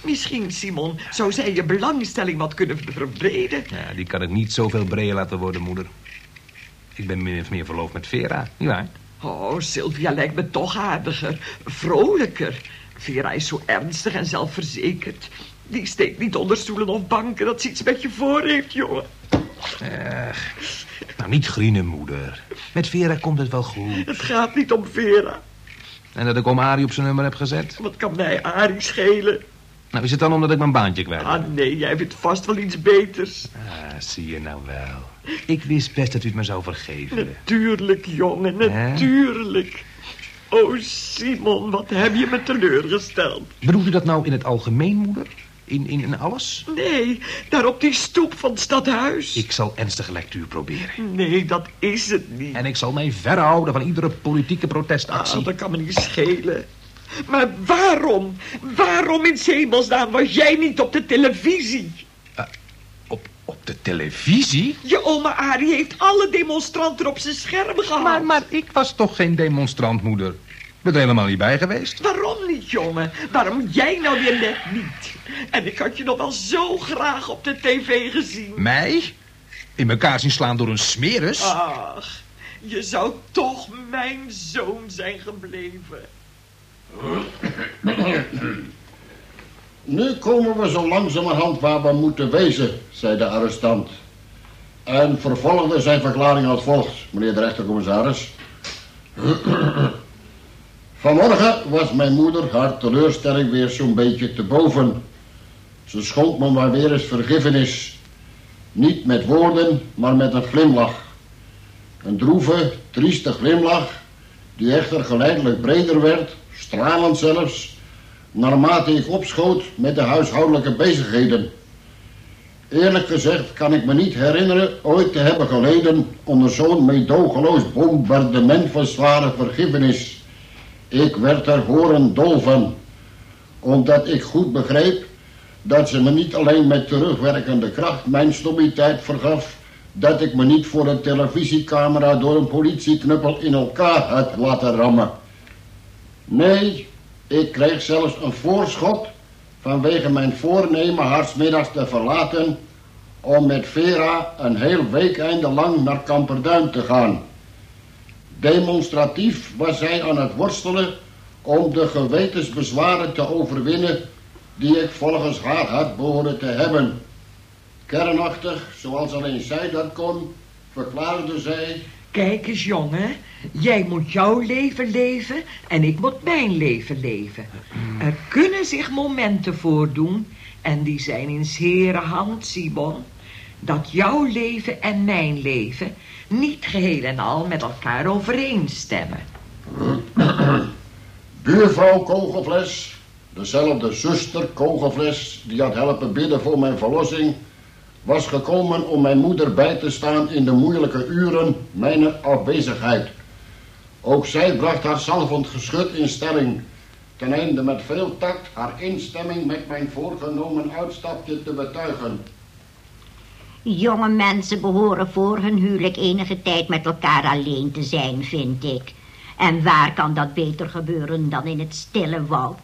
Misschien, Simon, zou zij je belangstelling wat kunnen ver- verbreden. Ja, die kan ik niet zoveel breder laten worden, moeder. Ik ben min of meer verloofd met Vera, nietwaar? Oh, Sylvia lijkt me toch aardiger, vrolijker. Vera is zo ernstig en zelfverzekerd. Die steekt niet onder stoelen of banken dat ze iets met je voor heeft, jongen. Eh, nou, niet grienen, moeder. Met Vera komt het wel goed. Het gaat niet om Vera. En dat ik om Arie op zijn nummer heb gezet? Wat kan mij Arie schelen? Nou, is het dan omdat ik mijn baantje kwijt ben? Ah, nee, jij vindt vast wel iets beters. Ah, zie je nou wel. Ik wist best dat u het me zou vergeven. Natuurlijk, jongen, Hè? natuurlijk. Oh, Simon, wat heb je me teleurgesteld. Bedoelt u dat nou in het algemeen, moeder? In, in, in alles? Nee, daar op die stoep van het stadhuis. Ik zal ernstige lectuur proberen. Nee, dat is het niet. En ik zal mij verhouden van iedere politieke protestactie. Ah, dat kan me niet schelen. Maar waarom? Waarom in hemelsnaam was jij niet op de televisie? Op de televisie? Je oma Arie heeft alle demonstranten op zijn scherm gehad. Maar, maar ik was toch geen demonstrant, moeder? Ik ben er helemaal niet bij geweest. Waarom niet, jongen? Waarom jij nou weer net niet? En ik had je nog wel zo graag op de tv gezien. Mij? In elkaar zien slaan door een smeris? Ach, je zou toch mijn zoon zijn gebleven. Nu komen we zo langzamerhand waar we moeten wezen, zei de arrestant. En vervolgde zijn verklaring als volgt, meneer de rechtercommissaris. Vanmorgen was mijn moeder haar teleurstelling weer zo'n beetje te boven. Ze schonk me maar weer eens vergiffenis. Niet met woorden, maar met een glimlach. Een droeve, trieste glimlach, die echter geleidelijk breder werd, stralend zelfs, naarmate ik opschoot met de huishoudelijke bezigheden. Eerlijk gezegd kan ik me niet herinneren ooit te hebben geleden onder zo'n meedogenloos bombardement van zware vergiffenis. Ik werd er horen dol van, omdat ik goed begreep dat ze me niet alleen met terugwerkende kracht mijn stommiteit vergaf, dat ik me niet voor een televisiecamera door een politieknuppel in elkaar had laten rammen. Nee, ik kreeg zelfs een voorschot vanwege mijn voornemen haar te verlaten om met Vera een heel weekeinde lang naar Kamperduin te gaan. Demonstratief was zij aan het worstelen om de gewetensbezwaren te overwinnen die ik volgens haar had behoren te hebben. Kernachtig, zoals alleen zij dat kon, verklaarde zij... Kijk eens, jongen. Jij moet jouw leven leven en ik moet mijn leven leven. Er kunnen zich momenten voordoen, en die zijn in zere hand, Simon, dat jouw leven en mijn leven niet geheel en al met elkaar overeenstemmen. Buurvrouw Kogelfles, dezelfde zuster Kogelfles die had helpen bidden voor mijn verlossing, was gekomen om mijn moeder bij te staan in de moeilijke uren mijner afwezigheid. Ook zij bracht haar zalvend geschut in stelling, ten einde met veel tact haar instemming met mijn voorgenomen uitstapje te betuigen. Jonge mensen behoren voor hun huwelijk enige tijd met elkaar alleen te zijn, vind ik. En waar kan dat beter gebeuren dan in het stille woud,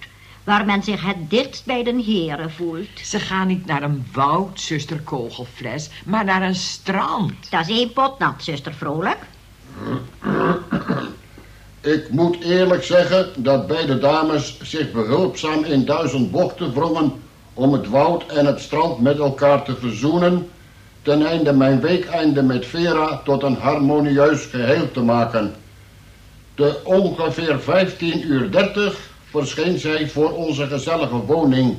waar men zich het dichtst bij den heren voelt? Ze gaan niet naar een woud, zuster Kogelfles, maar naar een strand. Dat is één pot nat, zuster Vrolijk. Ik moet eerlijk zeggen dat beide dames zich behulpzaam in duizend bochten wrongen om het woud en het strand met elkaar te verzoenen, ten einde mijn weekeinde met Vera tot een harmonieus geheel te maken. Te ongeveer 15 uur 30 verscheen zij voor onze gezellige woning.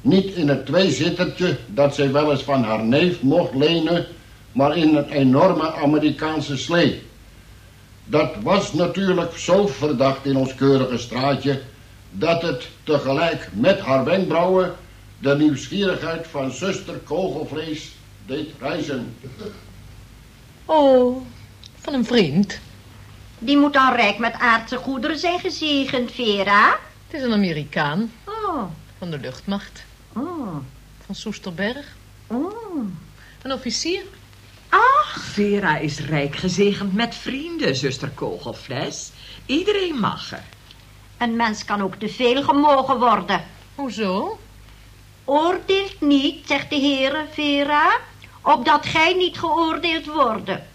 Niet in het tweezittertje dat zij wel eens van haar neef mocht lenen, maar in een enorme Amerikaanse slee. Dat was natuurlijk zo verdacht in ons keurige straatje, dat het tegelijk met haar wenkbrauwen de nieuwsgierigheid van zuster Kogelvlees deed reizen. Oh, van een vriend. Die moet dan rijk met aardse goederen zijn gezegend, Vera. Het is een Amerikaan. Oh, Van de luchtmacht. oh, Van Soesterberg. oh. Een officier. Ach, Vera is rijk gezegend met vrienden, zuster Kogelfles. Iedereen mag er. Een mens kan ook te veel gemogen worden. Hoezo? Oordeelt niet, zegt de Heere, Vera, opdat gij niet geoordeeld worden.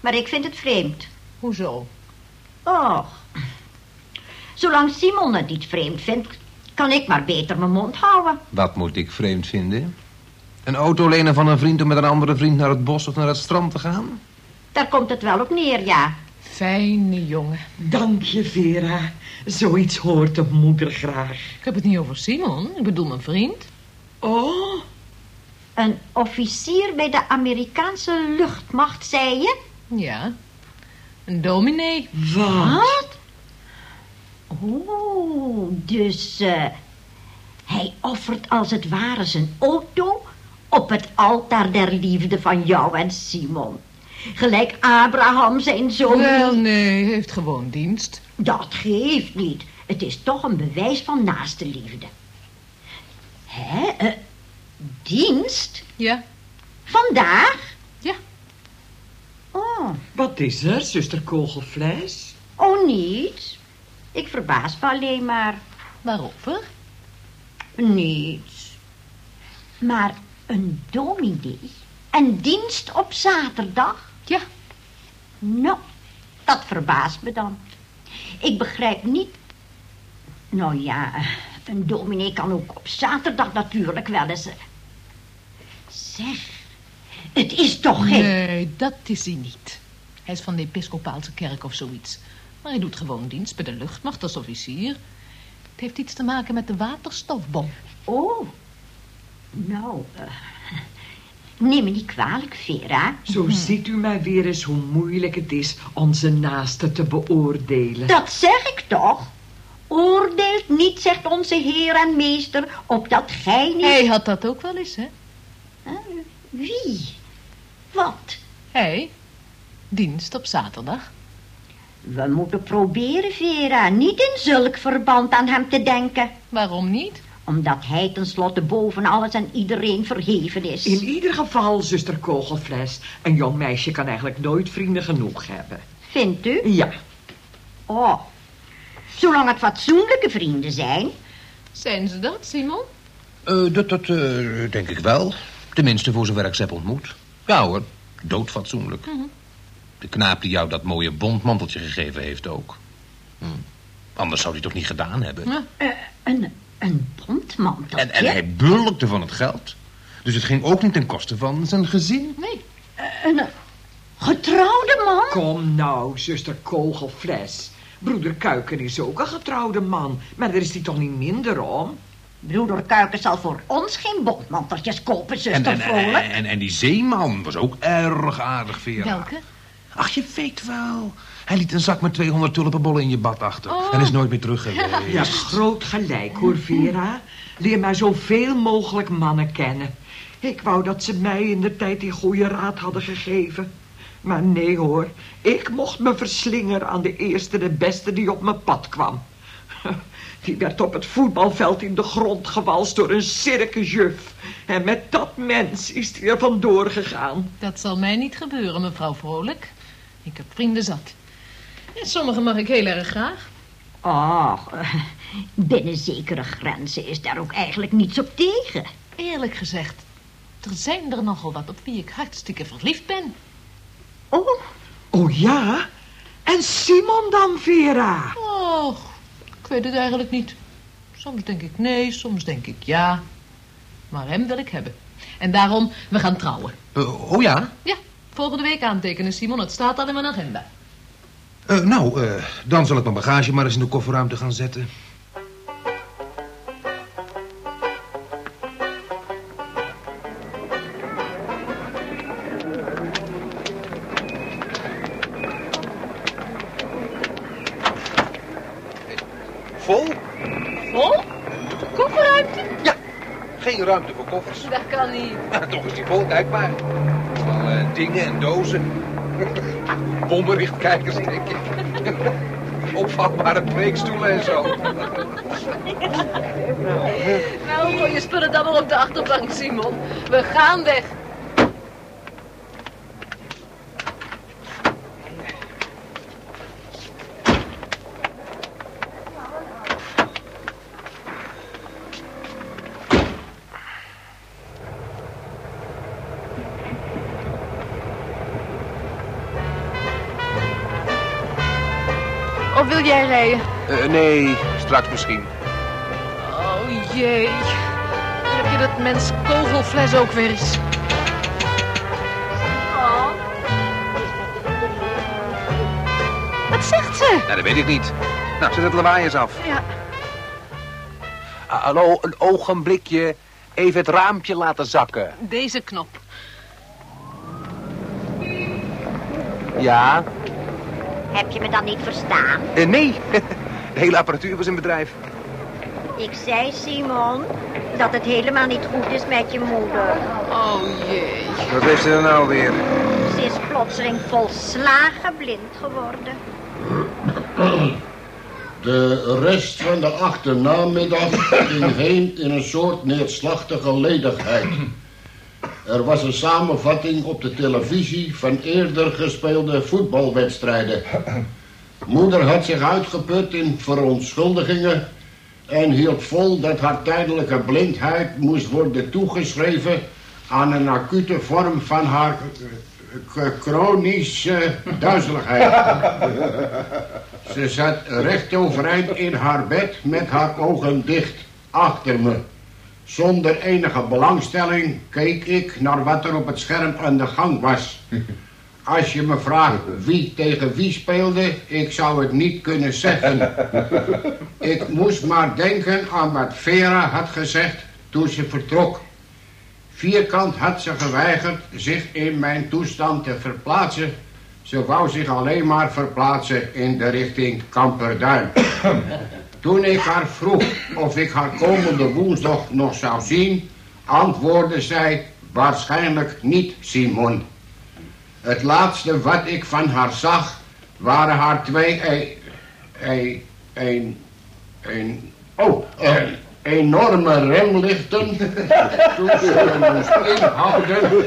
Maar ik vind het vreemd. Hoezo? Och, zolang Simon het niet vreemd vindt, kan ik maar beter mijn mond houden. Wat moet ik vreemd vinden? Een auto lenen van een vriend om met een andere vriend naar het bos of naar het strand te gaan? Daar komt het wel op neer, ja. Fijne jongen. Dank je, Vera. Zoiets hoort de moeder graag. Ik heb het niet over Simon. Ik bedoel mijn vriend. Oh, Een officier bij de Amerikaanse luchtmacht, zei je? Ja. Een dominee. wat? Oh, dus eh, hij offert als het ware zijn auto op het altaar der liefde van jou en Simon. Gelijk Abraham zijn zoon. Wel, nee, hij heeft gewoon dienst. Dat geeft niet. Het is toch een bewijs van naaste liefde. Hè? eh, dienst? Ja. Vandaag? Ja. Oh. Wat is er, zuster Kogelfles? Oh, niets. Ik verbaas me alleen maar. Waarover? Niets. Maar een dominee en dienst op zaterdag? Ja. Nou, dat verbaast me dan. Ik begrijp niet... Nou ja, een dominee kan ook op zaterdag natuurlijk wel eens... Zeg, het is toch geen... Nee, dat is hij niet. Hij is van de Episcopaalse kerk of zoiets. Maar hij doet gewoon dienst bij de luchtmacht als officier. Het heeft iets te maken met de waterstofbom. Oh, nou, eh, neem me niet kwalijk, Vera. Zo ziet u mij weer eens hoe moeilijk het is onze naasten te beoordelen. Dat zeg ik toch? Oordeelt niet, zegt onze heer en meester, opdat gij niet... Hij had dat ook wel eens, hè? Wie? Wat? Hij? Dienst op zaterdag. We moeten proberen, Vera, niet in zulk verband aan hem te denken. Waarom niet? Omdat hij tenslotte boven alles en iedereen verheven is. In ieder geval, zuster Kogelfles, een jong meisje kan eigenlijk nooit vrienden genoeg hebben. Vindt u? Ja. Oh, zolang het fatsoenlijke vrienden zijn. Zijn ze dat, Simon? Eh, dat dat eh, denk ik wel. Tenminste, voor zover ik ze heb ontmoet. Ja hoor, doodfatsoenlijk. De knaap die jou dat mooie bondmanteltje gegeven heeft ook. Hm. Anders zou hij toch niet gedaan hebben. Eh, een, een bondmanteltje? En, en hij bulkte van het geld. Dus het ging ook niet ten koste van zijn gezin. Nee. Een getrouwde man? Kom nou, zuster Kogelfles. Broeder Kuiken is ook een getrouwde man, maar daar is hij toch niet minder om? Broeder Kuiken zal voor ons geen bondmanteltjes kopen, En, zuster en, en, Vrolijk. en, en die zeeman was ook erg aardig, Vera. Welke? Ach, je weet wel. Hij liet een zak met 200 tulpenbollen in je bad achter. Oh. En is nooit meer terug geweest. Ja, groot gelijk hoor, Vera. Leer maar zoveel mogelijk mannen kennen. Ik wou dat ze mij in de tijd die goede raad hadden gegeven. Maar nee hoor, ik mocht me verslingeren aan de eerste de beste die op mijn pad kwam. Die werd op het voetbalveld in de grond gewalst door een circusjuf. En met dat mens is hij er vandoor gegaan. Dat zal mij niet gebeuren, mevrouw Vrolijk. Ik heb vrienden zat. En sommige mag ik heel erg graag. Och, eh, binnen zekere grenzen is daar ook eigenlijk niets op tegen. Eerlijk gezegd, er zijn er nogal wat op wie ik hartstikke verliefd ben. Oh, Oh ja? En Simon dan, Vera? Och, ik weet het eigenlijk niet. Soms denk ik nee, soms denk ik ja. Maar hem wil ik hebben. En daarom, we gaan trouwen. Eh, oh ja? Ja, volgende week aantekenen, Simon. Het staat al in mijn agenda. Eh, nou, eh, dan zal ik mijn bagage maar eens in de kofferruimte gaan zetten. Ruimte voor koffers. Dat kan niet. Ja, toch is die kijk maar. Wel eh, dingen en dozen. Bommenrichtkijkers, denk ik. Opvouwbare preekstoelen en zo. Nou, gooi je spullen dan maar op de achterbank, Simon. We gaan weg. Jij rijden? Eh, nee, straks misschien. Oh jee. Heb je dat mens kogelfles ook weer eens? Wat zegt ze? Nou, dat weet ik niet. Nou, zet het lawaai eens af. Ja. Ah, hallo, een ogenblikje. Even het raampje laten zakken. Deze knop. Ja? Heb je me dan niet verstaan? Eh, nee, de hele apparatuur was in bedrijf. Ik zei, Simon, dat het helemaal niet goed is met je moeder. Oh jee. Wat heeft ze er nou weer? Ze is plotseling volslagen blind geworden. De rest van de achternamiddag ging heen in een soort neerslachtige ledigheid. Er was een samenvatting op de televisie van eerder gespeelde voetbalwedstrijden. Moeder had zich uitgeput in verontschuldigingen en hield vol dat haar tijdelijke blindheid moest worden toegeschreven aan een acute vorm van haar chronische duizeligheid. Ze zat recht overeind in haar bed met haar ogen dicht achter me. Zonder enige belangstelling keek ik naar wat er op het scherm aan de gang was. Als je me vraagt wie tegen wie speelde, ik zou het niet kunnen zeggen. Ik moest maar denken aan wat Vera had gezegd toen ze vertrok. Vierkant had ze geweigerd zich in mijn toestand te verplaatsen. Ze wou zich alleen maar verplaatsen in de richting Kamperduin. Toen ik haar vroeg of ik haar komende woensdag nog zou zien, antwoordde zij waarschijnlijk niet, Simon. Het laatste wat ik van haar zag, waren haar twee... e- e- een... een... oh, een enorme remlichten toen ze moest inhouden om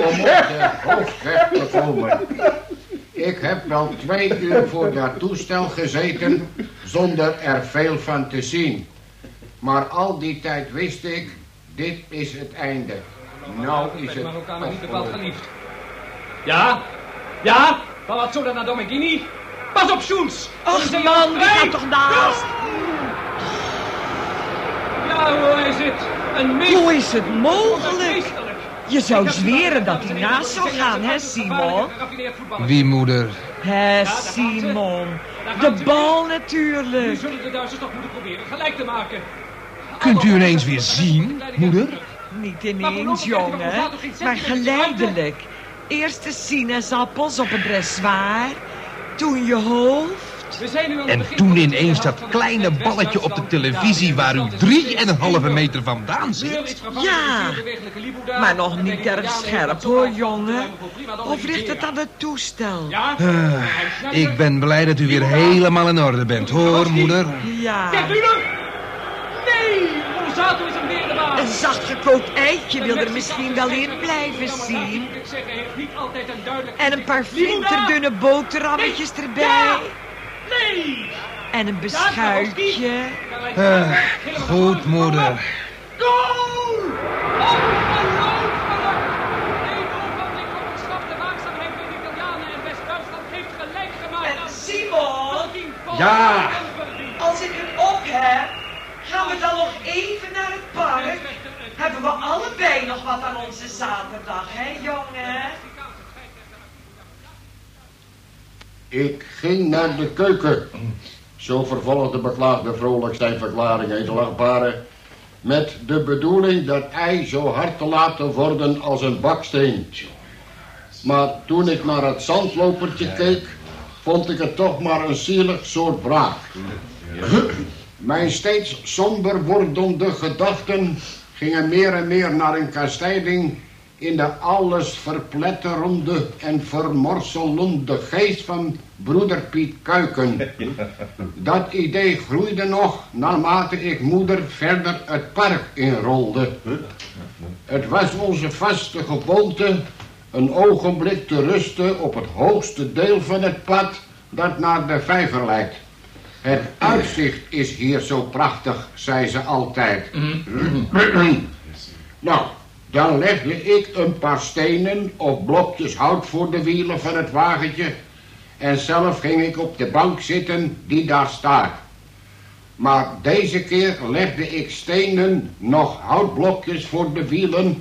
op de hoofdweg te komen. Ik heb wel twee uur voor dat toestel gezeten zonder er veel van te zien. Maar al die tijd wist ik, dit is het einde. Nou is het Marokkanen niet bepaald geliefd. Ja? Ja? Palazzo naar Domegini? Pas op, Schulz! Och man, die gaat toch naast? Ja, hoe is het? Een. Hoe is het mogelijk? Je zou zweren dat hij naast zou gaan, hè, Simon? Wie moeder? Hè, Simon. De bal Nu natuurlijk. zullen de Duitsers toch moeten proberen gelijk te maken. Kunt u ineens weer zien, moeder? Niet ineens, jongen, maar geleidelijk. Eerst de sinaasappels op het dressoir, toen je hoofd. En toen ineens dat kleine balletje op de televisie waar u Italië. drie en een halve meter vandaan zit. Ja, maar nog niet erg scherp hoor, jongen. Of ligt het aan het toestel? Ah, ik ben blij dat u weer helemaal in orde bent, hoor, moeder. Ja. Kijk nu nog! Nee! Rosato is baas! Een zachtgekookt eitje wil er misschien wel in blijven zien. Ik zeg, hij heeft niet altijd een duidelijk... En een paar flinterdunne boterhammetjes erbij. Nee! En een beschuitje. Ah, goed, moeder. Goal! Ongelooflijk! Eén ogenblik op het schap. De waakzaamheid van de Italianen en West-Duitsland heeft gelijk gemaakt. Simon! Ja. Als ik het op heb, gaan we dan nog even naar het park. Hebben we allebei nog wat aan onze zaterdag, hè, jongen? Ik ging naar de keuken. Zo vervolgde beklaagde vrolijk zijn verklaring, edelachtbare. Met de bedoeling dat ei zo hard te laten worden als een baksteen. Maar toen ik naar het zandlopertje keek, vond ik het toch maar een zielig soort braak. Mijn steeds somber wordende gedachten gingen meer en meer naar een kastijding in de alles verpletterende en vermorselende geest van broeder Piet Kuiken. Dat idee groeide nog naarmate ik moeder verder het park inrolde. Het was onze vaste gewoonte een ogenblik te rusten op het hoogste deel van het pad dat naar de vijver leidt. Het uitzicht is hier zo prachtig, zei ze altijd. nou, dan legde ik een paar stenen of blokjes hout voor de wielen van het wagentje en zelf ging ik op de bank zitten die daar staat. Maar deze keer legde ik stenen, nog houtblokjes voor de wielen,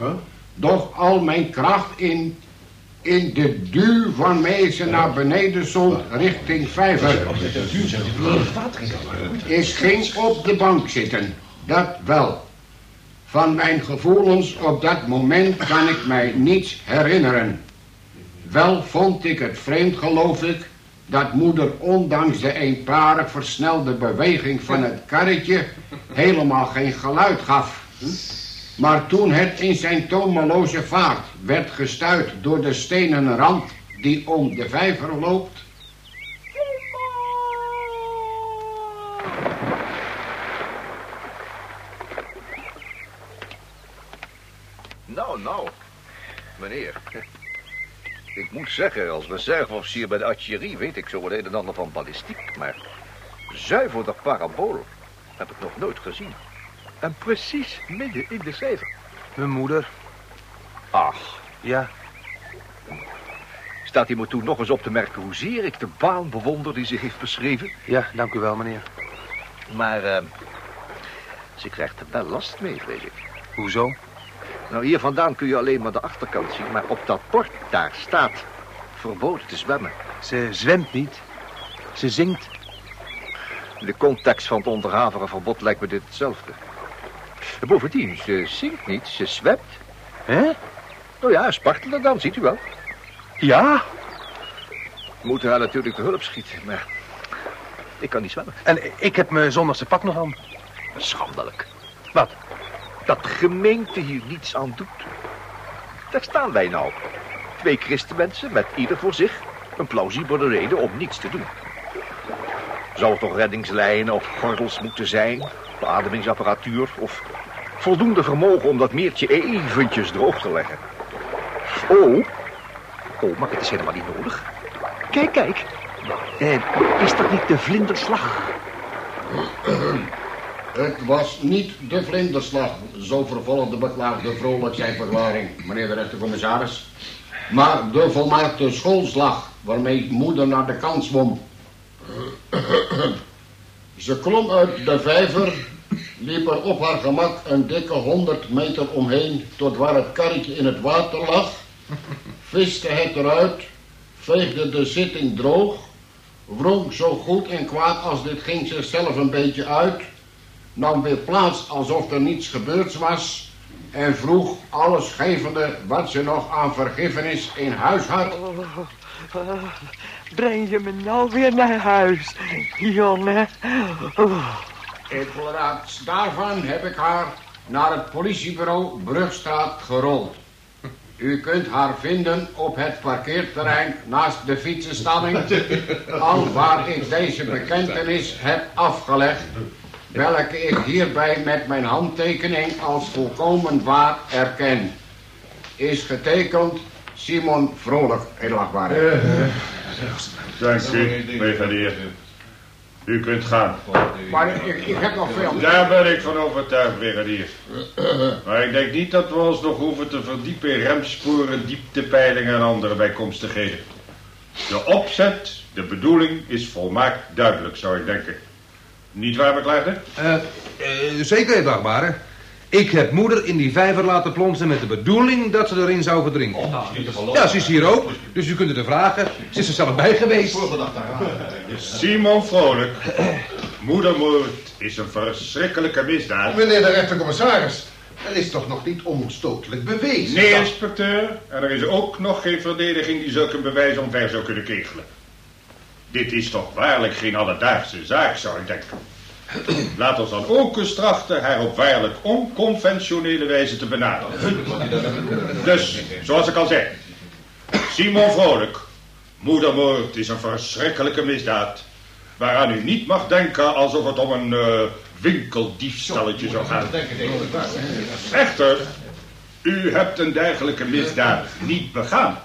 doch al mijn kracht in in de duw waarmee ze naar beneden zond richting vijver. Ik ging op de bank zitten, dat wel. Van mijn gevoelens op dat moment kan ik mij niets herinneren. Wel vond ik het vreemd, geloof ik, dat moeder ondanks de eenparig versnelde beweging van het karretje helemaal geen geluid gaf. Maar toen het in zijn tomeloze vaart werd gestuit door de stenen rand die om de vijver loopt, Nou, nou. Meneer. Ik moet zeggen, als reserveofficier bij de artillerie weet ik zo het een en ander van ballistiek. Maar zuiver parabool heb ik nog nooit gezien. En precies midden in de cijfer. Mijn moeder. Ach. Ja. Staat hij me toen nog eens op te merken hoezeer ik de baan bewonder die ze heeft beschreven? Ja, dank u wel, meneer. Maar eh, ze krijgt er wel last mee, vrees ik. Hoezo? Nou, hier vandaan kun je alleen maar de achterkant zien. Maar op dat bord daar staat verboden te zwemmen. Ze zwemt niet. Ze zingt. In de context van het onderhavige verbod lijkt me dit hetzelfde. En bovendien, ze zingt niet, ze zwemt. Hè? Nou ja, spartelen dan, ziet u wel. Ja? We moeten haar natuurlijk te hulp schieten, maar ik kan niet zwemmen. En ik heb mijn zondagse pak nog aan. Schandelijk. Wat? Dat de gemeente hier niets aan doet. Daar staan wij nou. Twee christenmensen met ieder voor zich een plausibele reden om niets te doen. Zou er toch reddingslijnen of gordels moeten zijn? Beademingsapparatuur of voldoende vermogen om dat meertje eventjes droog te leggen? Oh, oh, maar het is helemaal niet nodig. Kijk, kijk. Eh, is dat niet de vlinderslag? Het was niet de vlinderslag, zo vervolgde de beklaagde vrolijk zijn verklaring, meneer de rechtercommissaris. Maar de volmaakte schoolslag waarmee moeder naar de kant zwom. Ze klom uit de vijver, liep er op haar gemak een dikke honderd meter omheen tot waar het karretje in het water lag, viste het eruit, veegde de zitting droog, wrong zo goed en kwaad als dit ging zichzelf een beetje uit, nam weer plaats alsof er niets gebeurd was en vroeg alles gevende wat ze nog aan vergiffenis in huis had. Breng je me nou weer naar huis, jongen? Oh. In plaats daarvan heb ik haar naar het politiebureau Brugstraat gerold. U kunt haar vinden op het parkeerterrein naast de fietsenstalling, al waar ik deze bekentenis heb afgelegd, welke ik hierbij met mijn handtekening als volkomen waar erken. Is getekend Simon Vrolijk, edelachtbare. Dank u, brigadier. U kunt gaan. Maar ik, ik heb nog veel. Daar ben ik van overtuigd, brigadier. Maar ik denk niet dat we ons nog hoeven te verdiepen in remsporen, dieptepeilingen en andere bijkomstigheden. De opzet, de bedoeling is volmaakt duidelijk, zou ik denken. Niet waar, beklaagde? Eh, eh, zeker, edelachtbare. Ik heb moeder in die vijver laten plonsen met de bedoeling dat ze erin zou verdrinken. ja, ze is hier ook, dus u kunt het er vragen. Ze is er zelf bij geweest. Simon Vrolijk. Moedermoord is een verschrikkelijke misdaad. Meneer de rechtercommissaris, er is toch nog niet onstotelijk bewezen? Nee, dat- inspecteur. En er is ook nog geen verdediging die zulke bewijzen omver zou kunnen kegelen. Dit is toch waarlijk geen alledaagse zaak, zou ik denken. Laat ons dan ook eens trachten haar op waarlijk onconventionele wijze te benaderen. Dus, zoals ik al zei. Simon Vrolijk. Moedermoord is een verschrikkelijke misdaad. Waaraan u niet mag denken alsof het om een eh, winkeldiefstalletje zou gaan. Echter, u hebt een dergelijke misdaad niet begaan.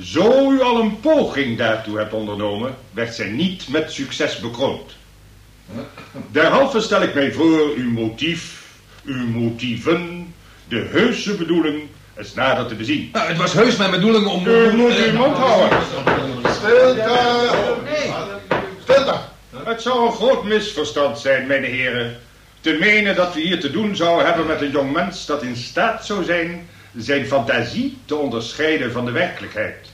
Zo u al een poging daartoe hebt ondernomen, werd zij niet met succes bekroond. Derhalve stel ik mij voor uw motief, uw motieven, de heuse bedoeling, eens nader te bezien. Nou, het was heus mijn bedoeling om... U moet uw mond houden. Stilte! Stilte! Het zou een groot misverstand zijn, mijn heren, te menen dat we hier te doen zouden hebben met een jongmens dat in staat zou zijn zijn fantasie te onderscheiden van de werkelijkheid.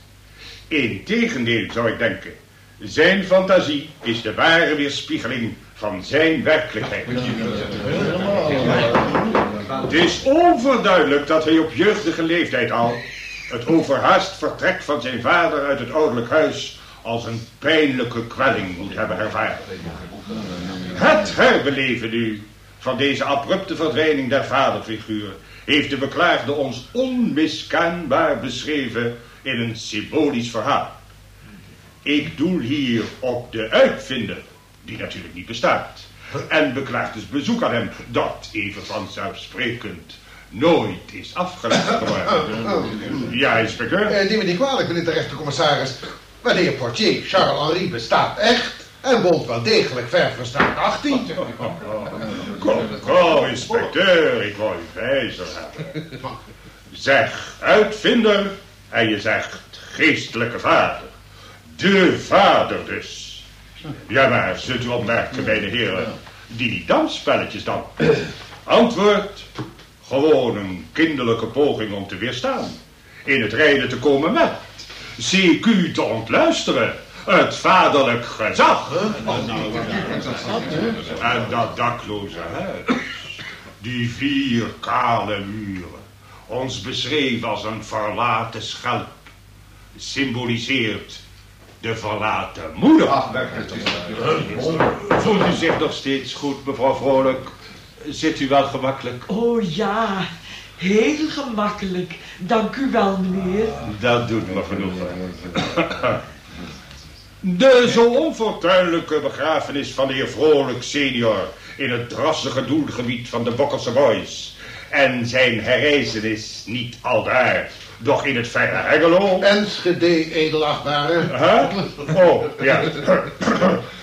Integendeel, zou ik denken. Zijn fantasie is de ware weerspiegeling van zijn werkelijkheid. Het is overduidelijk dat hij op jeugdige leeftijd al het overhaast vertrek van zijn vader uit het ouderlijk huis als een pijnlijke kwelling moet hebben ervaren. Het herbeleven nu van deze abrupte verdwijning der vaderfiguur heeft de beklaagde ons onmiskenbaar beschreven in een symbolisch verhaal. Ik doel hier op de uitvinder, die natuurlijk niet bestaat, en beklaagdes bezoek aan hem, dat even vanzelfsprekend nooit is afgelegd geworden. Ja, inspecteur? Eh, neem me niet kwalijk, meneer de rechtercommissaris. Maar de heer Portier, Charles-Henri, bestaat echt en woont wel degelijk ver van straat 18. Kom, kom, inspecteur, ik wou u wijzer hebben. Zeg uitvinder en je zegt geestelijke vader. De vader dus. Ja, maar zult u opmerken de heren, die die dansspelletjes dan? Antwoord, gewoon een kinderlijke poging om te weerstaan. In het rijden te komen met. CQ te ontluisteren. Het vaderlijk gezag. En dat dakloze huis. Die vier kale muren. Ons beschreven als een verlaten schelp. Symboliseert de verlaten moeder. Voelt u zich nog steeds goed, mevrouw Vrolijk? Zit u wel gemakkelijk? Oh ja, heel gemakkelijk. Dank u wel, meneer. Dat doet me genoegen. De zo onfortuinlijke begrafenis van de heer Vrolijk senior... in het drassige doelgebied van de Bokkelse Boys... en zijn herreizenis niet aldaar, doch in het verre Hengelo... Enschede, edelachtbare. Huh? Oh, ja.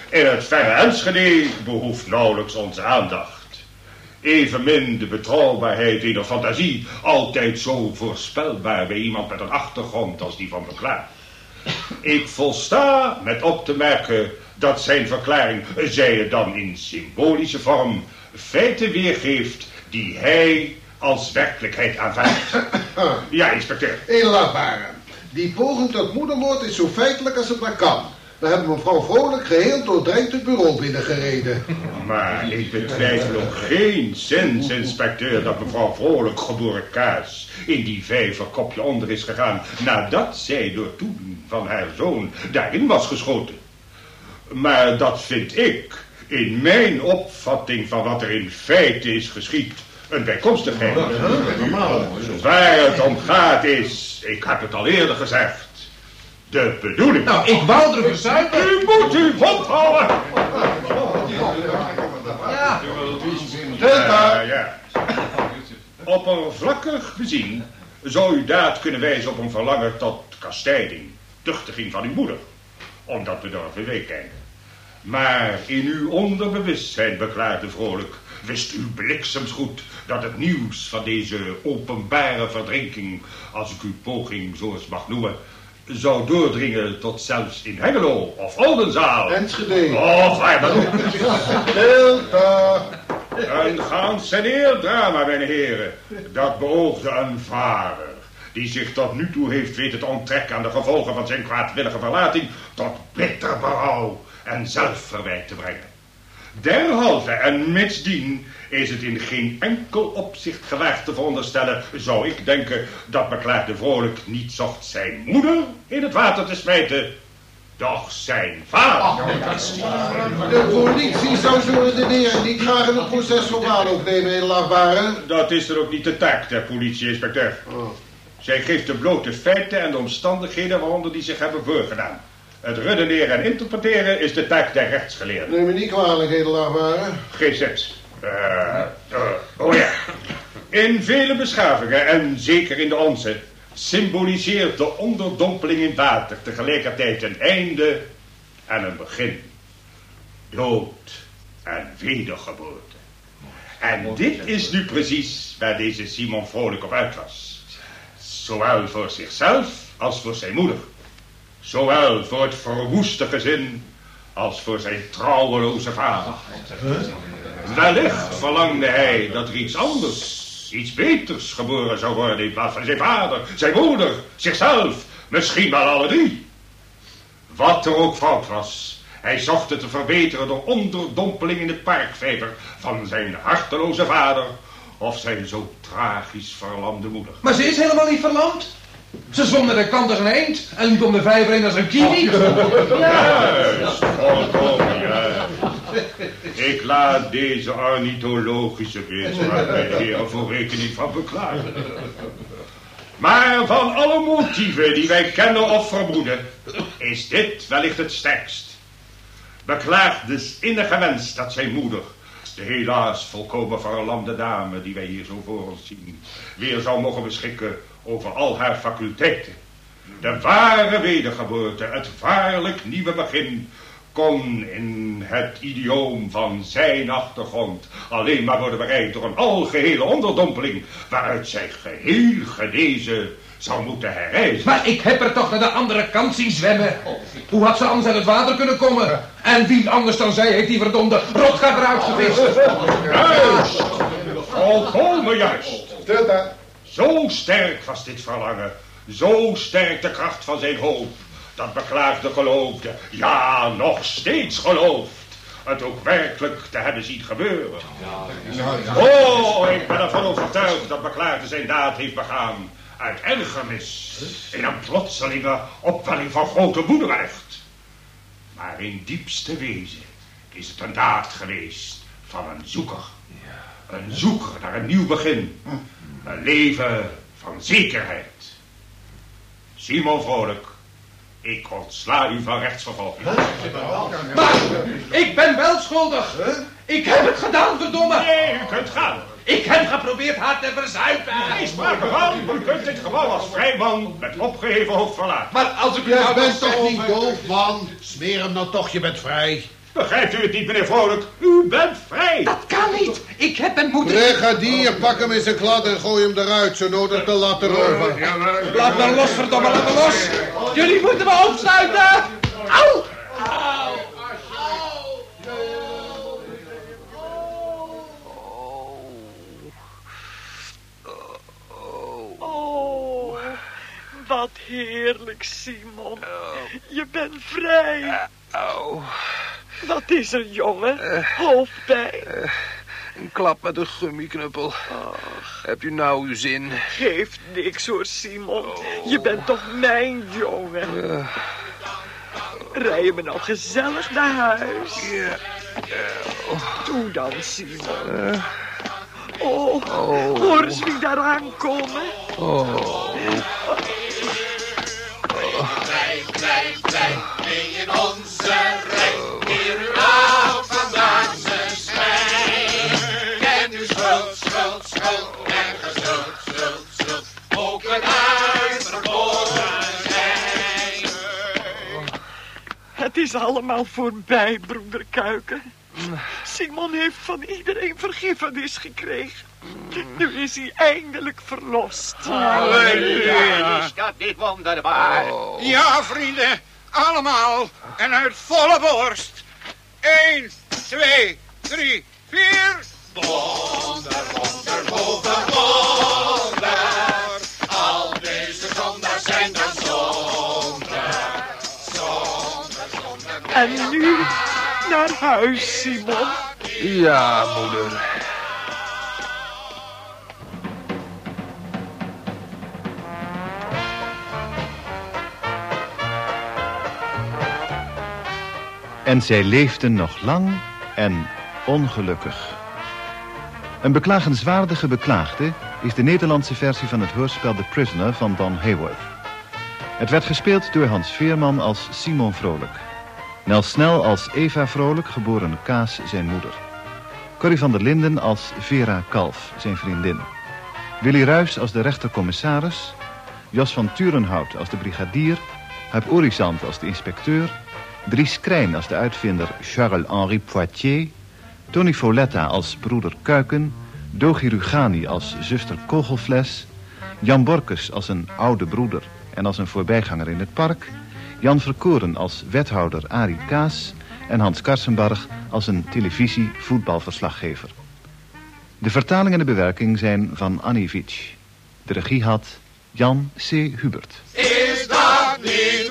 In het verre Enschede behoeft nauwelijks onze aandacht. Evenmin de betrouwbaarheid in de fantasie, altijd zo voorspelbaar bij iemand met een achtergrond als die van Beklaar. Ik volsta met op te merken dat zijn verklaring, zij het dan in symbolische vorm, feiten weergeeft die hij als werkelijkheid aanvaardt. Ja, inspecteur. Edelachtbare, die poging tot moedermoord is zo feitelijk als het maar kan. We hebben mevrouw Vrolijk geheel doordrenkt het bureau binnengereden. Maar ik betwijfel ook geen zins, inspecteur, dat mevrouw Vrolijk geboren Kaas in die vijver kopje onder is gegaan nadat zij door toedoen van haar zoon daarin was geschoten. Maar dat vind ik, in mijn opvatting van wat er in feite is geschied, een bijkomstigheid. Waar het om gaat is, ik heb het al eerder gezegd, de bedoeling. Nou, ik wou er verzuipen. U moet u ophouden. Ja. Ja, ja. Oppervlakkig bezien zou u daad kunnen wijzen op een verlangen tot kastijding, tuchtiging van uw moeder, om dat bedorven weekende. Maar in uw onderbewustzijn, beklaagde vrolijk, wist u bliksemsgoed dat het nieuws van deze openbare verdrinking, als ik uw poging zo eens mag noemen, zou doordringen tot zelfs in Hengelo of Oldenzaal. Enschede. Of waar dan ook. Stilte. Een ganseneer drama, mijn heren. Dat beoogde een vader. Die zich tot nu toe heeft weten te onttrekken aan de gevolgen van zijn kwaadwillige verlating. Tot bitter berouw en zelfverwijt te brengen. Derhalve en mitsdien is het in geen enkel opzicht gewaagd te veronderstellen, zou ik denken, dat beklaagde vrolijk niet zocht zijn moeder in het water te smijten, doch zijn vader. De politie zou zo redeneren niet graag in het proces verbaal opnemen, edelachtbare. Dat is er ook niet de taak der politie-inspecteur. Zij geeft de blote feiten en de omstandigheden waaronder die zich hebben voorgedaan. Het redeneren en interpreteren is de taak der rechtsgeleerden. Neem me niet kwalijk, edelachtbare. Geen sens. Eh, eh, oh ja. In vele beschavingen, en zeker in de onze, symboliseert de onderdompeling in water tegelijkertijd een einde en een begin. Dood en wedergeboorte. En dit is nu precies waar deze Simon Vrolijk op uit was. Zowel voor zichzelf als voor zijn moeder. Zowel voor het verwoeste gezin als voor zijn trouweloze vader. Wellicht verlangde hij dat er iets anders iets beters geboren zou worden in plaats van zijn vader, zijn moeder, zichzelf, misschien wel alle drie. Wat er ook fout was, hij zocht het te verbeteren door onderdompeling in de parkvijver van zijn harteloze vader of zijn zo tragisch verlamde moeder. Maar ze is helemaal niet verlamd. Ze zwom naar de kant als een eend en liep om de vijver in als een kiwi. Juist, volkomen juist. Ik laat deze ornithologische beeldspraak bij de heren voor rekening van beklagen. Maar van alle motieven die wij kennen of vermoeden, is dit wellicht het sterkst. Beklaagt dus innige wens dat zijn moeder, de helaas volkomen verlamde dame die wij hier zo voor ons zien, weer zou mogen beschikken over al haar faculteiten. De ware wedergeboorte, het waarlijk nieuwe begin, kon in het idioom van zijn achtergrond alleen maar worden bereikt door een algehele onderdompeling, waaruit zij geheel genezen zou moeten herrijzen. Maar ik heb er toch naar de andere kant zien zwemmen. Hoe had ze anders uit het water kunnen komen? En wie anders dan zij heeft die verdomde rotgat eruit gevist? Juist! Volkomen juist. Zo sterk was dit verlangen, zo sterk de kracht van zijn hoop, dat beklaagde geloofde, ja, nog steeds gelooft, het ook werkelijk te hebben zien gebeuren. Oh, ik ben ervan overtuigd dat beklaagde zijn daad heeft begaan uit ergernis, in een plotselinge opwelling van grote moederrecht. Maar in diepste wezen is het een daad geweest van een zoeker. Een zoeker naar een nieuw begin. Een leven van zekerheid. Simon Vrolijk, ik ontsla u van rechtsvervolging. Maar ik ben wel schuldig. Ik heb het gedaan, verdomme. Nee, u kunt gaan. Ik heb geprobeerd haar te verzuipen. Geen sprake van. U kunt dit gebouw als vrijman met opgeheven hoofd verlaten. Maar als ik u Jij nou bent toch niet doof, man? Smeer hem dan toch, je bent vrij. Begrijpt u het niet, meneer Vrolijk? U bent vrij. Dat kan niet. Ik heb een moeder... Brigadier, pak hem in zijn klad en gooi hem eruit, zo nodig de lat erover. Laat me los, verdomme, laat me los. Jullie moeten me opsluiten. Au! Oh, wat heerlijk, Simon. Je bent vrij. Wat is er, jongen? Hoofdpijn? Een klap met een gummiknuppel. Heb u nou uw zin? Geeft niks hoor, Simon. Je bent toch mijn jongen? Rij je me nou gezellig naar huis? Ja. Doe dan, Simon. Oh, hoor eens wie daar aankomen. Oh. Blijf, blijf, blijf mee in onze rijk. Hier u af vandaan zijn schijn. Ken uw schuld, schuld, schuld en geschuld, schuld, schuld. Ook een uitverkoren zijn. Het is allemaal voorbij, broeder Kuiken. Simon heeft van iedereen vergiffenis gekregen. Nu is hij eindelijk verlost. Halleluja, is dat niet wonderbaar? Ja, vrienden, allemaal en uit volle borst. Eén, twee, drie, vier. Wonder, wonder, boven wonder. Al deze zondaars zijn dan zonder. Zonder, zonder. En nu naar huis, Simon. Ja, moeder. En zij leefden nog lang en ongelukkig. Een beklagenswaardige beklaagde is de Nederlandse versie van het hoorspel The Prisoner van Don Hayworth. Het werd gespeeld door Hans Veerman als Simon Vrolijk. Nel Snel als Eva Vrolijk, geboren Kaas, zijn moeder. Corrie van der Linden als Vera Kalf, zijn vriendin. Willy Ruys als de rechtercommissaris. Jos van Turenhout als de brigadier. Huip Orizant als de inspecteur. Dries Krijn als de uitvinder Charles-Henri Poitier. Tony Foletta als broeder Kuiken. Dogi Rugani als zuster Kogelfles. Jan Borkes als een oude broeder en als een voorbijganger in het park. Jan Verkoren als wethouder Arie Kaas. En Hans Karsenbarg als een televisie-voetbalverslaggever. De vertaling en de bewerking zijn van Annie Vitsch. De regie had Jan C. Hubert. Is dat niet